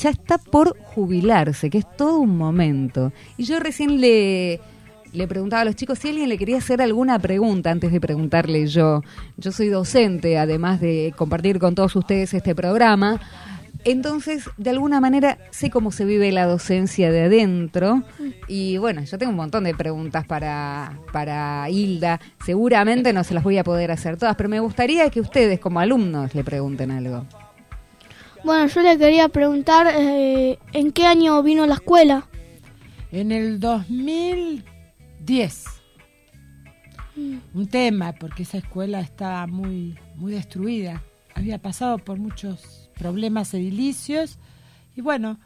ya está por jubilarse, que es todo un momento. Y yo recién le, le preguntaba a los chicos si alguien le quería hacer alguna pregunta antes de preguntarle yo. Yo soy docente, además de compartir con todos ustedes este programa. Entonces, de alguna manera, sé cómo se vive la docencia de adentro. Y bueno, yo tengo un montón de preguntas para, para Hilda. Seguramente no se las voy a poder hacer todas, pero me gustaría que ustedes, como alumnos, le pregunten algo. Bueno, yo le quería preguntar eh, en qué año vino la escuela. En el 2010. Un tema, porque esa escuela estaba muy, muy destruida. Había pasado por muchos problemas edilicios y bueno,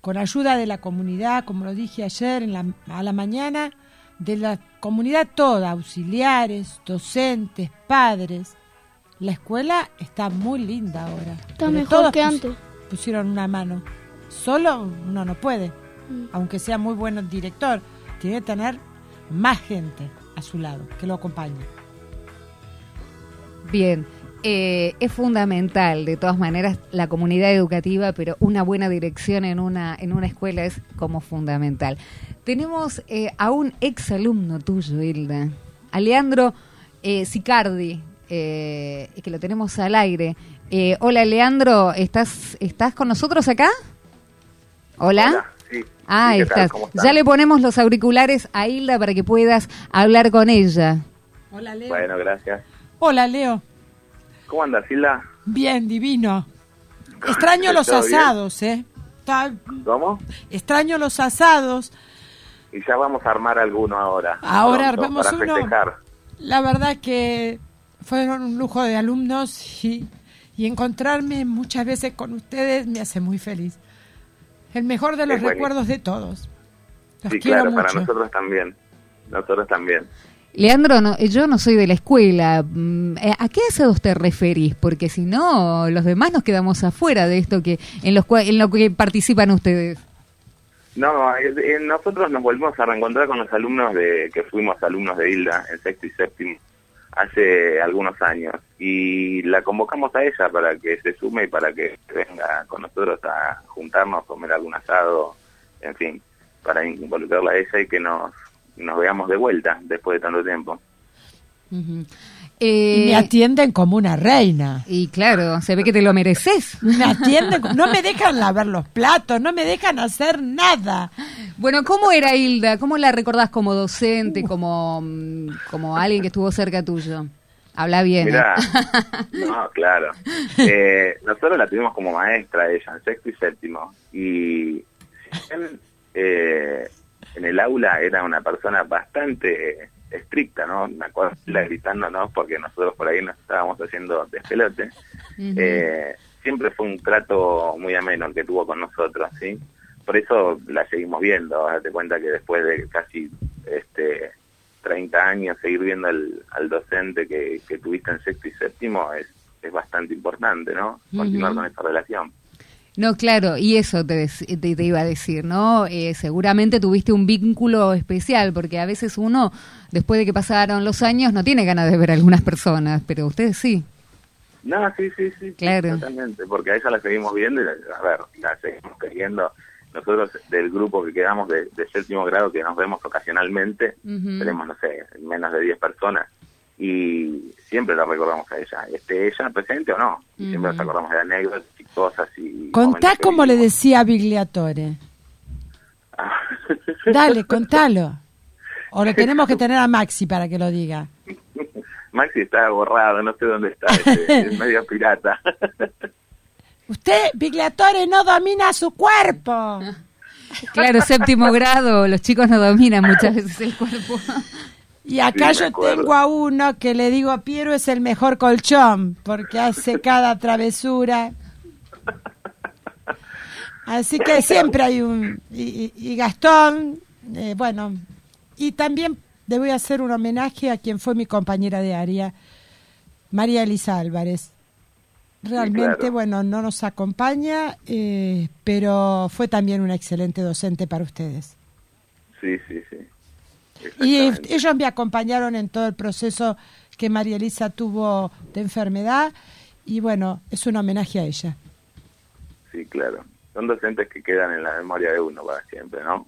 con ayuda de la comunidad, como lo dije ayer en la, a la mañana, de la comunidad toda, auxiliares, docentes, padres. La escuela está muy linda ahora. Está mejor que antes. Pusieron una mano. Solo uno no puede, Mm. aunque sea muy buen director. Tiene que tener más gente a su lado que lo acompañe. Bien, eh, es fundamental, de todas maneras, la comunidad educativa, pero una buena dirección en una, en una escuela es como fundamental. Tenemos eh, a un exalumno tuyo, Hilda, a Leandro eh, Sicardi, eh, que lo tenemos al aire. Eh, hola, Leandro, ¿estás, ¿estás con nosotros acá? Hola. Hola, sí. Ah. Ya le ponemos los auriculares a Hilda para que puedas hablar con ella. Hola, Leo. Bueno, gracias. Hola, Leo. ¿Cómo andas, Hilda? Bien, divino. Extraño los asados, ¿eh? Está- ¿Cómo? Extraño los asados. Y ya vamos a armar alguno ahora. Ahora pronto, armamos para uno. festejar. La verdad que fueron un lujo de alumnos y, y encontrarme muchas veces con ustedes me hace muy feliz. El mejor de los Es buenísimo. recuerdos de todos. Los Sí, quiero claro, mucho. para nosotros también. Nosotros también. Leandro, no, yo no soy de la escuela. Mm, eh, ¿A qué asados te referís? Porque si no, los demás nos quedamos afuera de esto que en, los, en lo que participan ustedes. No, eh, eh, nosotros nos volvimos a reencontrar con los alumnos de que fuimos alumnos de Hilda en sexto y séptimo hace algunos años y la convocamos a ella para que se sume y para que venga con nosotros a juntarnos, comer algún asado, en fin, para involucrarla a ella y que nos, nos veamos de vuelta después de tanto tiempo. Y me atienden como una reina. Eh, Y claro, se ve que te lo mereces. Me atienden, no me dejan lavar los platos, no me dejan hacer nada. Bueno, ¿cómo era Hilda? ¿Cómo la recordás como docente, como, mm, como alguien que estuvo cerca tuyo? Habla bien. ¿eh? Mirá, no, claro. Eh, nosotros la tuvimos como maestra ella, en sexto y séptimo. Y si bien, eh, en el aula era una persona bastante estricta, ¿no? De ella gritándonos porque nosotros por ahí nos estábamos haciendo despelote. Eh, siempre fue un trato muy ameno el que tuvo con nosotros, ¿sí? Por eso la seguimos viendo. Date cuenta que después de casi este 30 años seguir viendo al, al docente que, que tuviste en sexto y séptimo es, es bastante importante, ¿no? Continuar con esa relación. No, claro, y eso te, te, te iba a decir, ¿no? Eh, seguramente tuviste un vínculo especial, porque a veces uno, después de que pasaron los años, no tiene ganas de ver a algunas personas, pero ustedes sí. No, sí, sí, sí, Claro. totalmente, porque a ella la seguimos viendo y, la- a ver, la seguimos queriendo. Nosotros del grupo que quedamos de, de séptimo grado, que nos vemos ocasionalmente, tenemos, no sé, menos de 10 personas, y siempre la recordamos a ella, esté ella presente o no, y siempre nos acordamos de anécdotas y cosas y... Contá como le decía Bigliatore. Dale, contalo. O lo tenemos que tener a Maxi para que lo diga. Maxi está borrado, no sé dónde está, es, es medio pirata. Usted, Bigliatore, no domina su cuerpo. Claro, séptimo grado, los chicos no dominan muchas veces el cuerpo. Y acá Sí, yo tengo a uno que le digo, Piero es el mejor colchón, porque hace cada travesura. Así que siempre hay un... Y, y- Gastón, eh, bueno, y también le voy a hacer un homenaje a quien fue mi compañera de área, María Elisa Álvarez. Realmente, claro. bueno, no nos acompaña, eh, pero fue también una excelente docente para ustedes. Sí, sí, sí. Y ellos me acompañaron en todo el proceso que María Elisa tuvo de enfermedad y bueno, es un homenaje a ella. Sí, claro. Son docentes que quedan en la memoria de uno para siempre, ¿no?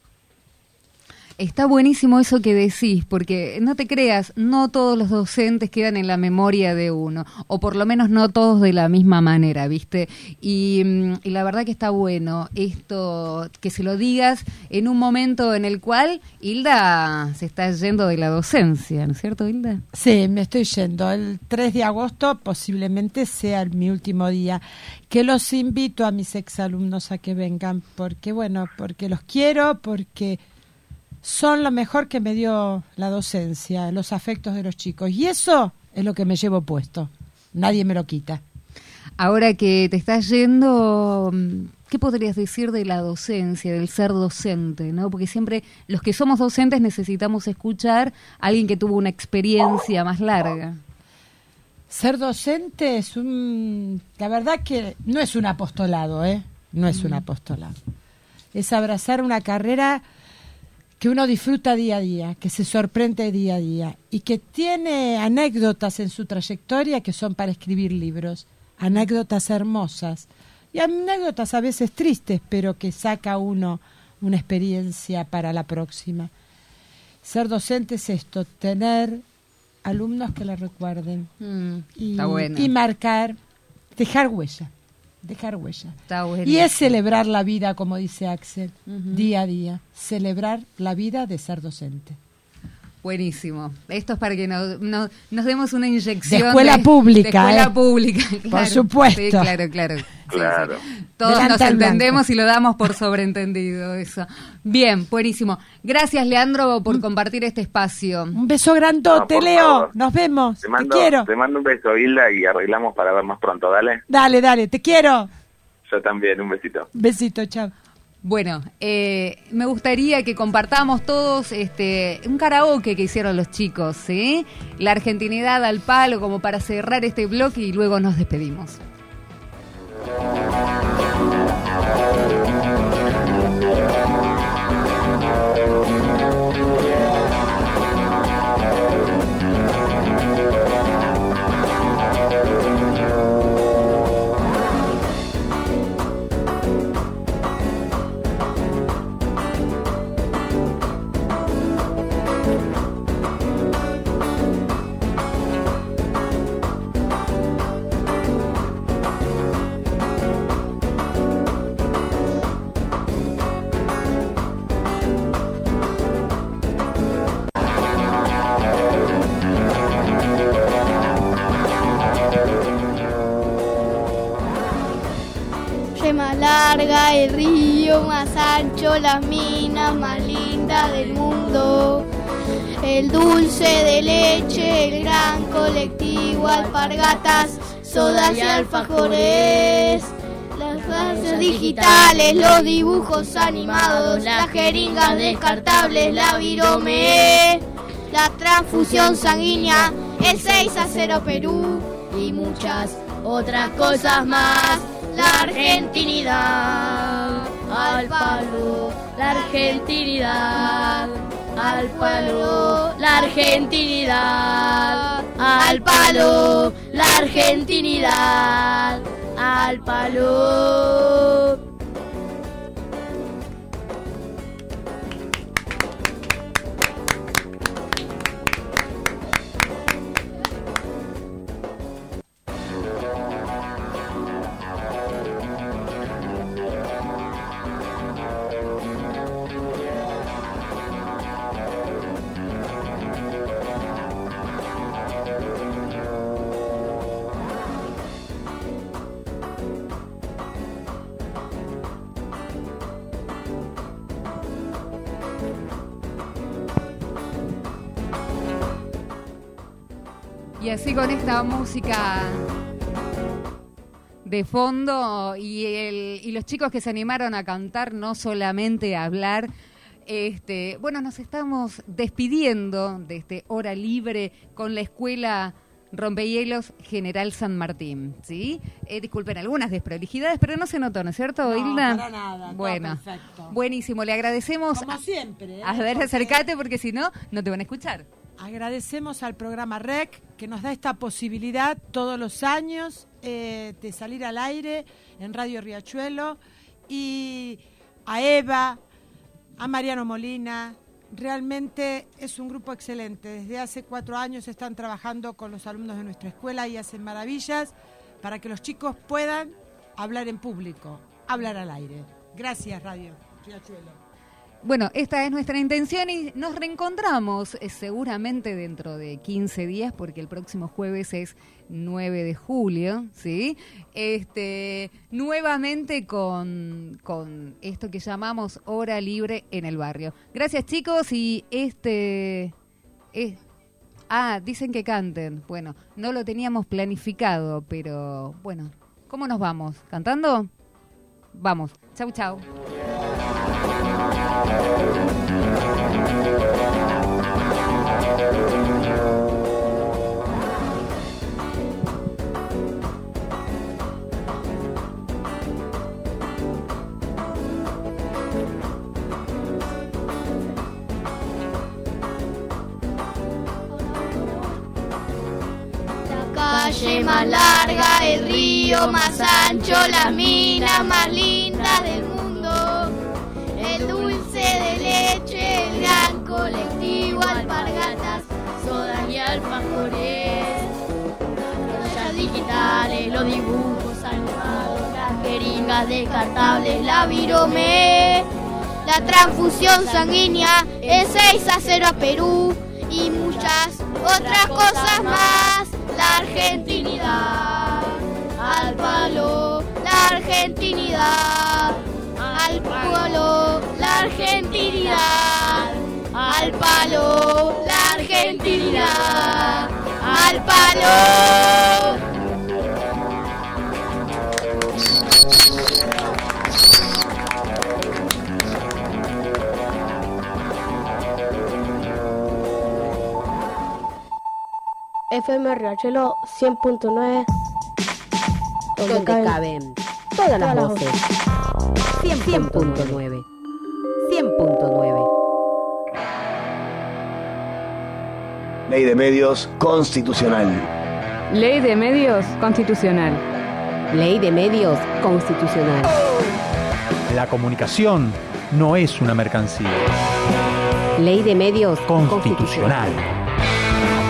Está buenísimo eso que decís, porque no te creas, no todos los docentes quedan en la memoria de uno, o por lo menos no todos de la misma manera, ¿viste? Y, mm, y la verdad que está bueno esto, que se lo digas en un momento en el cual Hilda se está yendo de la docencia, ¿no es cierto, Hilda? Sí, me estoy yendo. El 3 de agosto posiblemente sea mi último día. Que los invito a mis exalumnos a que vengan, porque bueno, porque los quiero, porque son lo mejor que me dio la docencia, los afectos de los chicos. Y eso es lo que me llevo puesto. Nadie me lo quita. Ahora que te estás yendo, mm, ¿qué podrías decir de la docencia, del ser docente? ¿no? Porque siempre los que somos docentes necesitamos escuchar a alguien que tuvo una experiencia más larga. Ser docente es un... La verdad que no es un apostolado, ¿eh? No es un apostolado. Es abrazar una carrera que uno disfruta día a día, que se sorprende día a día y que tiene anécdotas en su trayectoria que son para escribir libros, anécdotas hermosas y anécdotas a veces tristes, pero que saca uno una experiencia para la próxima. Ser docente es esto, tener alumnos que le recuerden y, bueno. y marcar, dejar huella, dejar huella. Y es celebrar la vida, como dice Axel, día a día, celebrar la vida de ser docente. Buenísimo. Esto es para que nos, nos, nos demos una inyección. De escuela pública, De escuela ¿eh? pública, Por claro. supuesto. Sí, claro, claro. Claro. sí. Todos Delante nos entendemos y lo damos por sobreentendido eso. Bien, buenísimo. Gracias, Leandro, por compartir este espacio. Un beso grandote, No, por Leo. favor. Nos vemos. Te mando, te quiero. te mando un beso, Hilda, y arreglamos para vernos pronto, ¿dale? Dale, dale, te quiero. Yo también, un besito. Besito, chao. Bueno, eh, me gustaría que compartamos todos este un karaoke que hicieron los chicos, ¿sí? La argentinidad al palo como para cerrar este bloque y luego nos despedimos. Más ancho, las minas más lindas del mundo. El dulce de leche, el gran colectivo, alpargatas, sodas y alfajores. Las bases digitales, los dibujos animados, las jeringas descartables, la virome, la transfusión sanguínea, el 6 a 0 Perú y muchas otras cosas más. La argentinidad al palo, la argentinidad. Al palo, la argentinidad. Al palo, la argentinidad. Al palo. Música de fondo y, el, y los chicos que se animaron a cantar, no solamente a hablar. Este, bueno, nos estamos despidiendo de este hora libre con la escuela Rompehielos General San Martín, ¿sí? Eh, disculpen algunas desprolijidades, pero no se notó, ¿no es cierto, No, Hilda? para nada, todo Bueno, perfecto. buenísimo. Le agradecemos. Como siempre, ¿eh? A ver, acércate porque si no, no te van a escuchar. Agradecemos al programa REC que nos da esta posibilidad todos los años eh, de salir al aire en Radio Riachuelo y a Eva, a Mariano Molina. Realmente es un grupo excelente. Desde hace cuatro años están trabajando con los alumnos de nuestra escuela y hacen maravillas para que los chicos puedan hablar en público, hablar al aire. Gracias, Radio Riachuelo. Bueno, esta es nuestra intención y nos reencontramos eh, seguramente dentro de 15 días porque el próximo jueves es 9 de julio, ¿sí? Este, nuevamente con, con esto que llamamos hora libre en el barrio. Gracias chicos y este... eh, ah, dicen que canten. Bueno, no lo teníamos planificado, pero bueno, ¿cómo nos vamos? ¿Cantando? Vamos, chau chau. Calle más larga, el río más ancho, las minas más lindas del mundo. Y alfajores. Las digitales, los dibujos animados, las jeringas descartables, la virome. La transfusión sanguínea, el 6 a 0 a Perú y muchas otras cosas más. La argentinidad al palo, la argentinidad al palo. FM Riachuelo 100.9 Donde caben todas las voces. 100.9. 100.9. Ley de Medios Constitucional. Ley de Medios Constitucional. Ley de Medios Constitucional. La comunicación no es una mercancía. Ley de Medios Constitucional.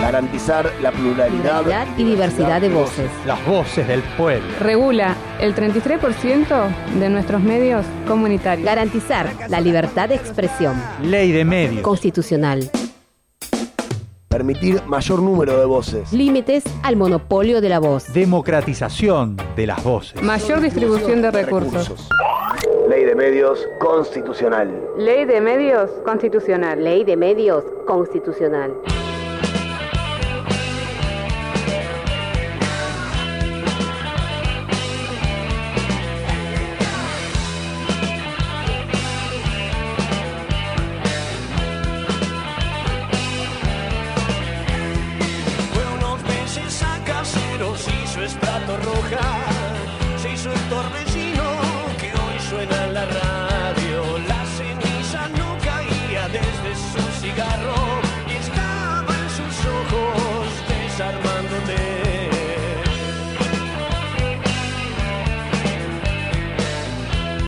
Garantizar la pluralidad, Pluralidad y diversidad de voces. Las voces del pueblo. Regula el 33% de nuestros medios comunitarios. Garantizar la libertad de expresión. Ley de medios. Constitucional. Permitir mayor número de voces. Límites al monopolio de la voz. Democratización de las voces. Mayor distribución de recursos. Ley de Medios Constitucional. Ley de Medios Constitucional. Ley de Medios Constitucional.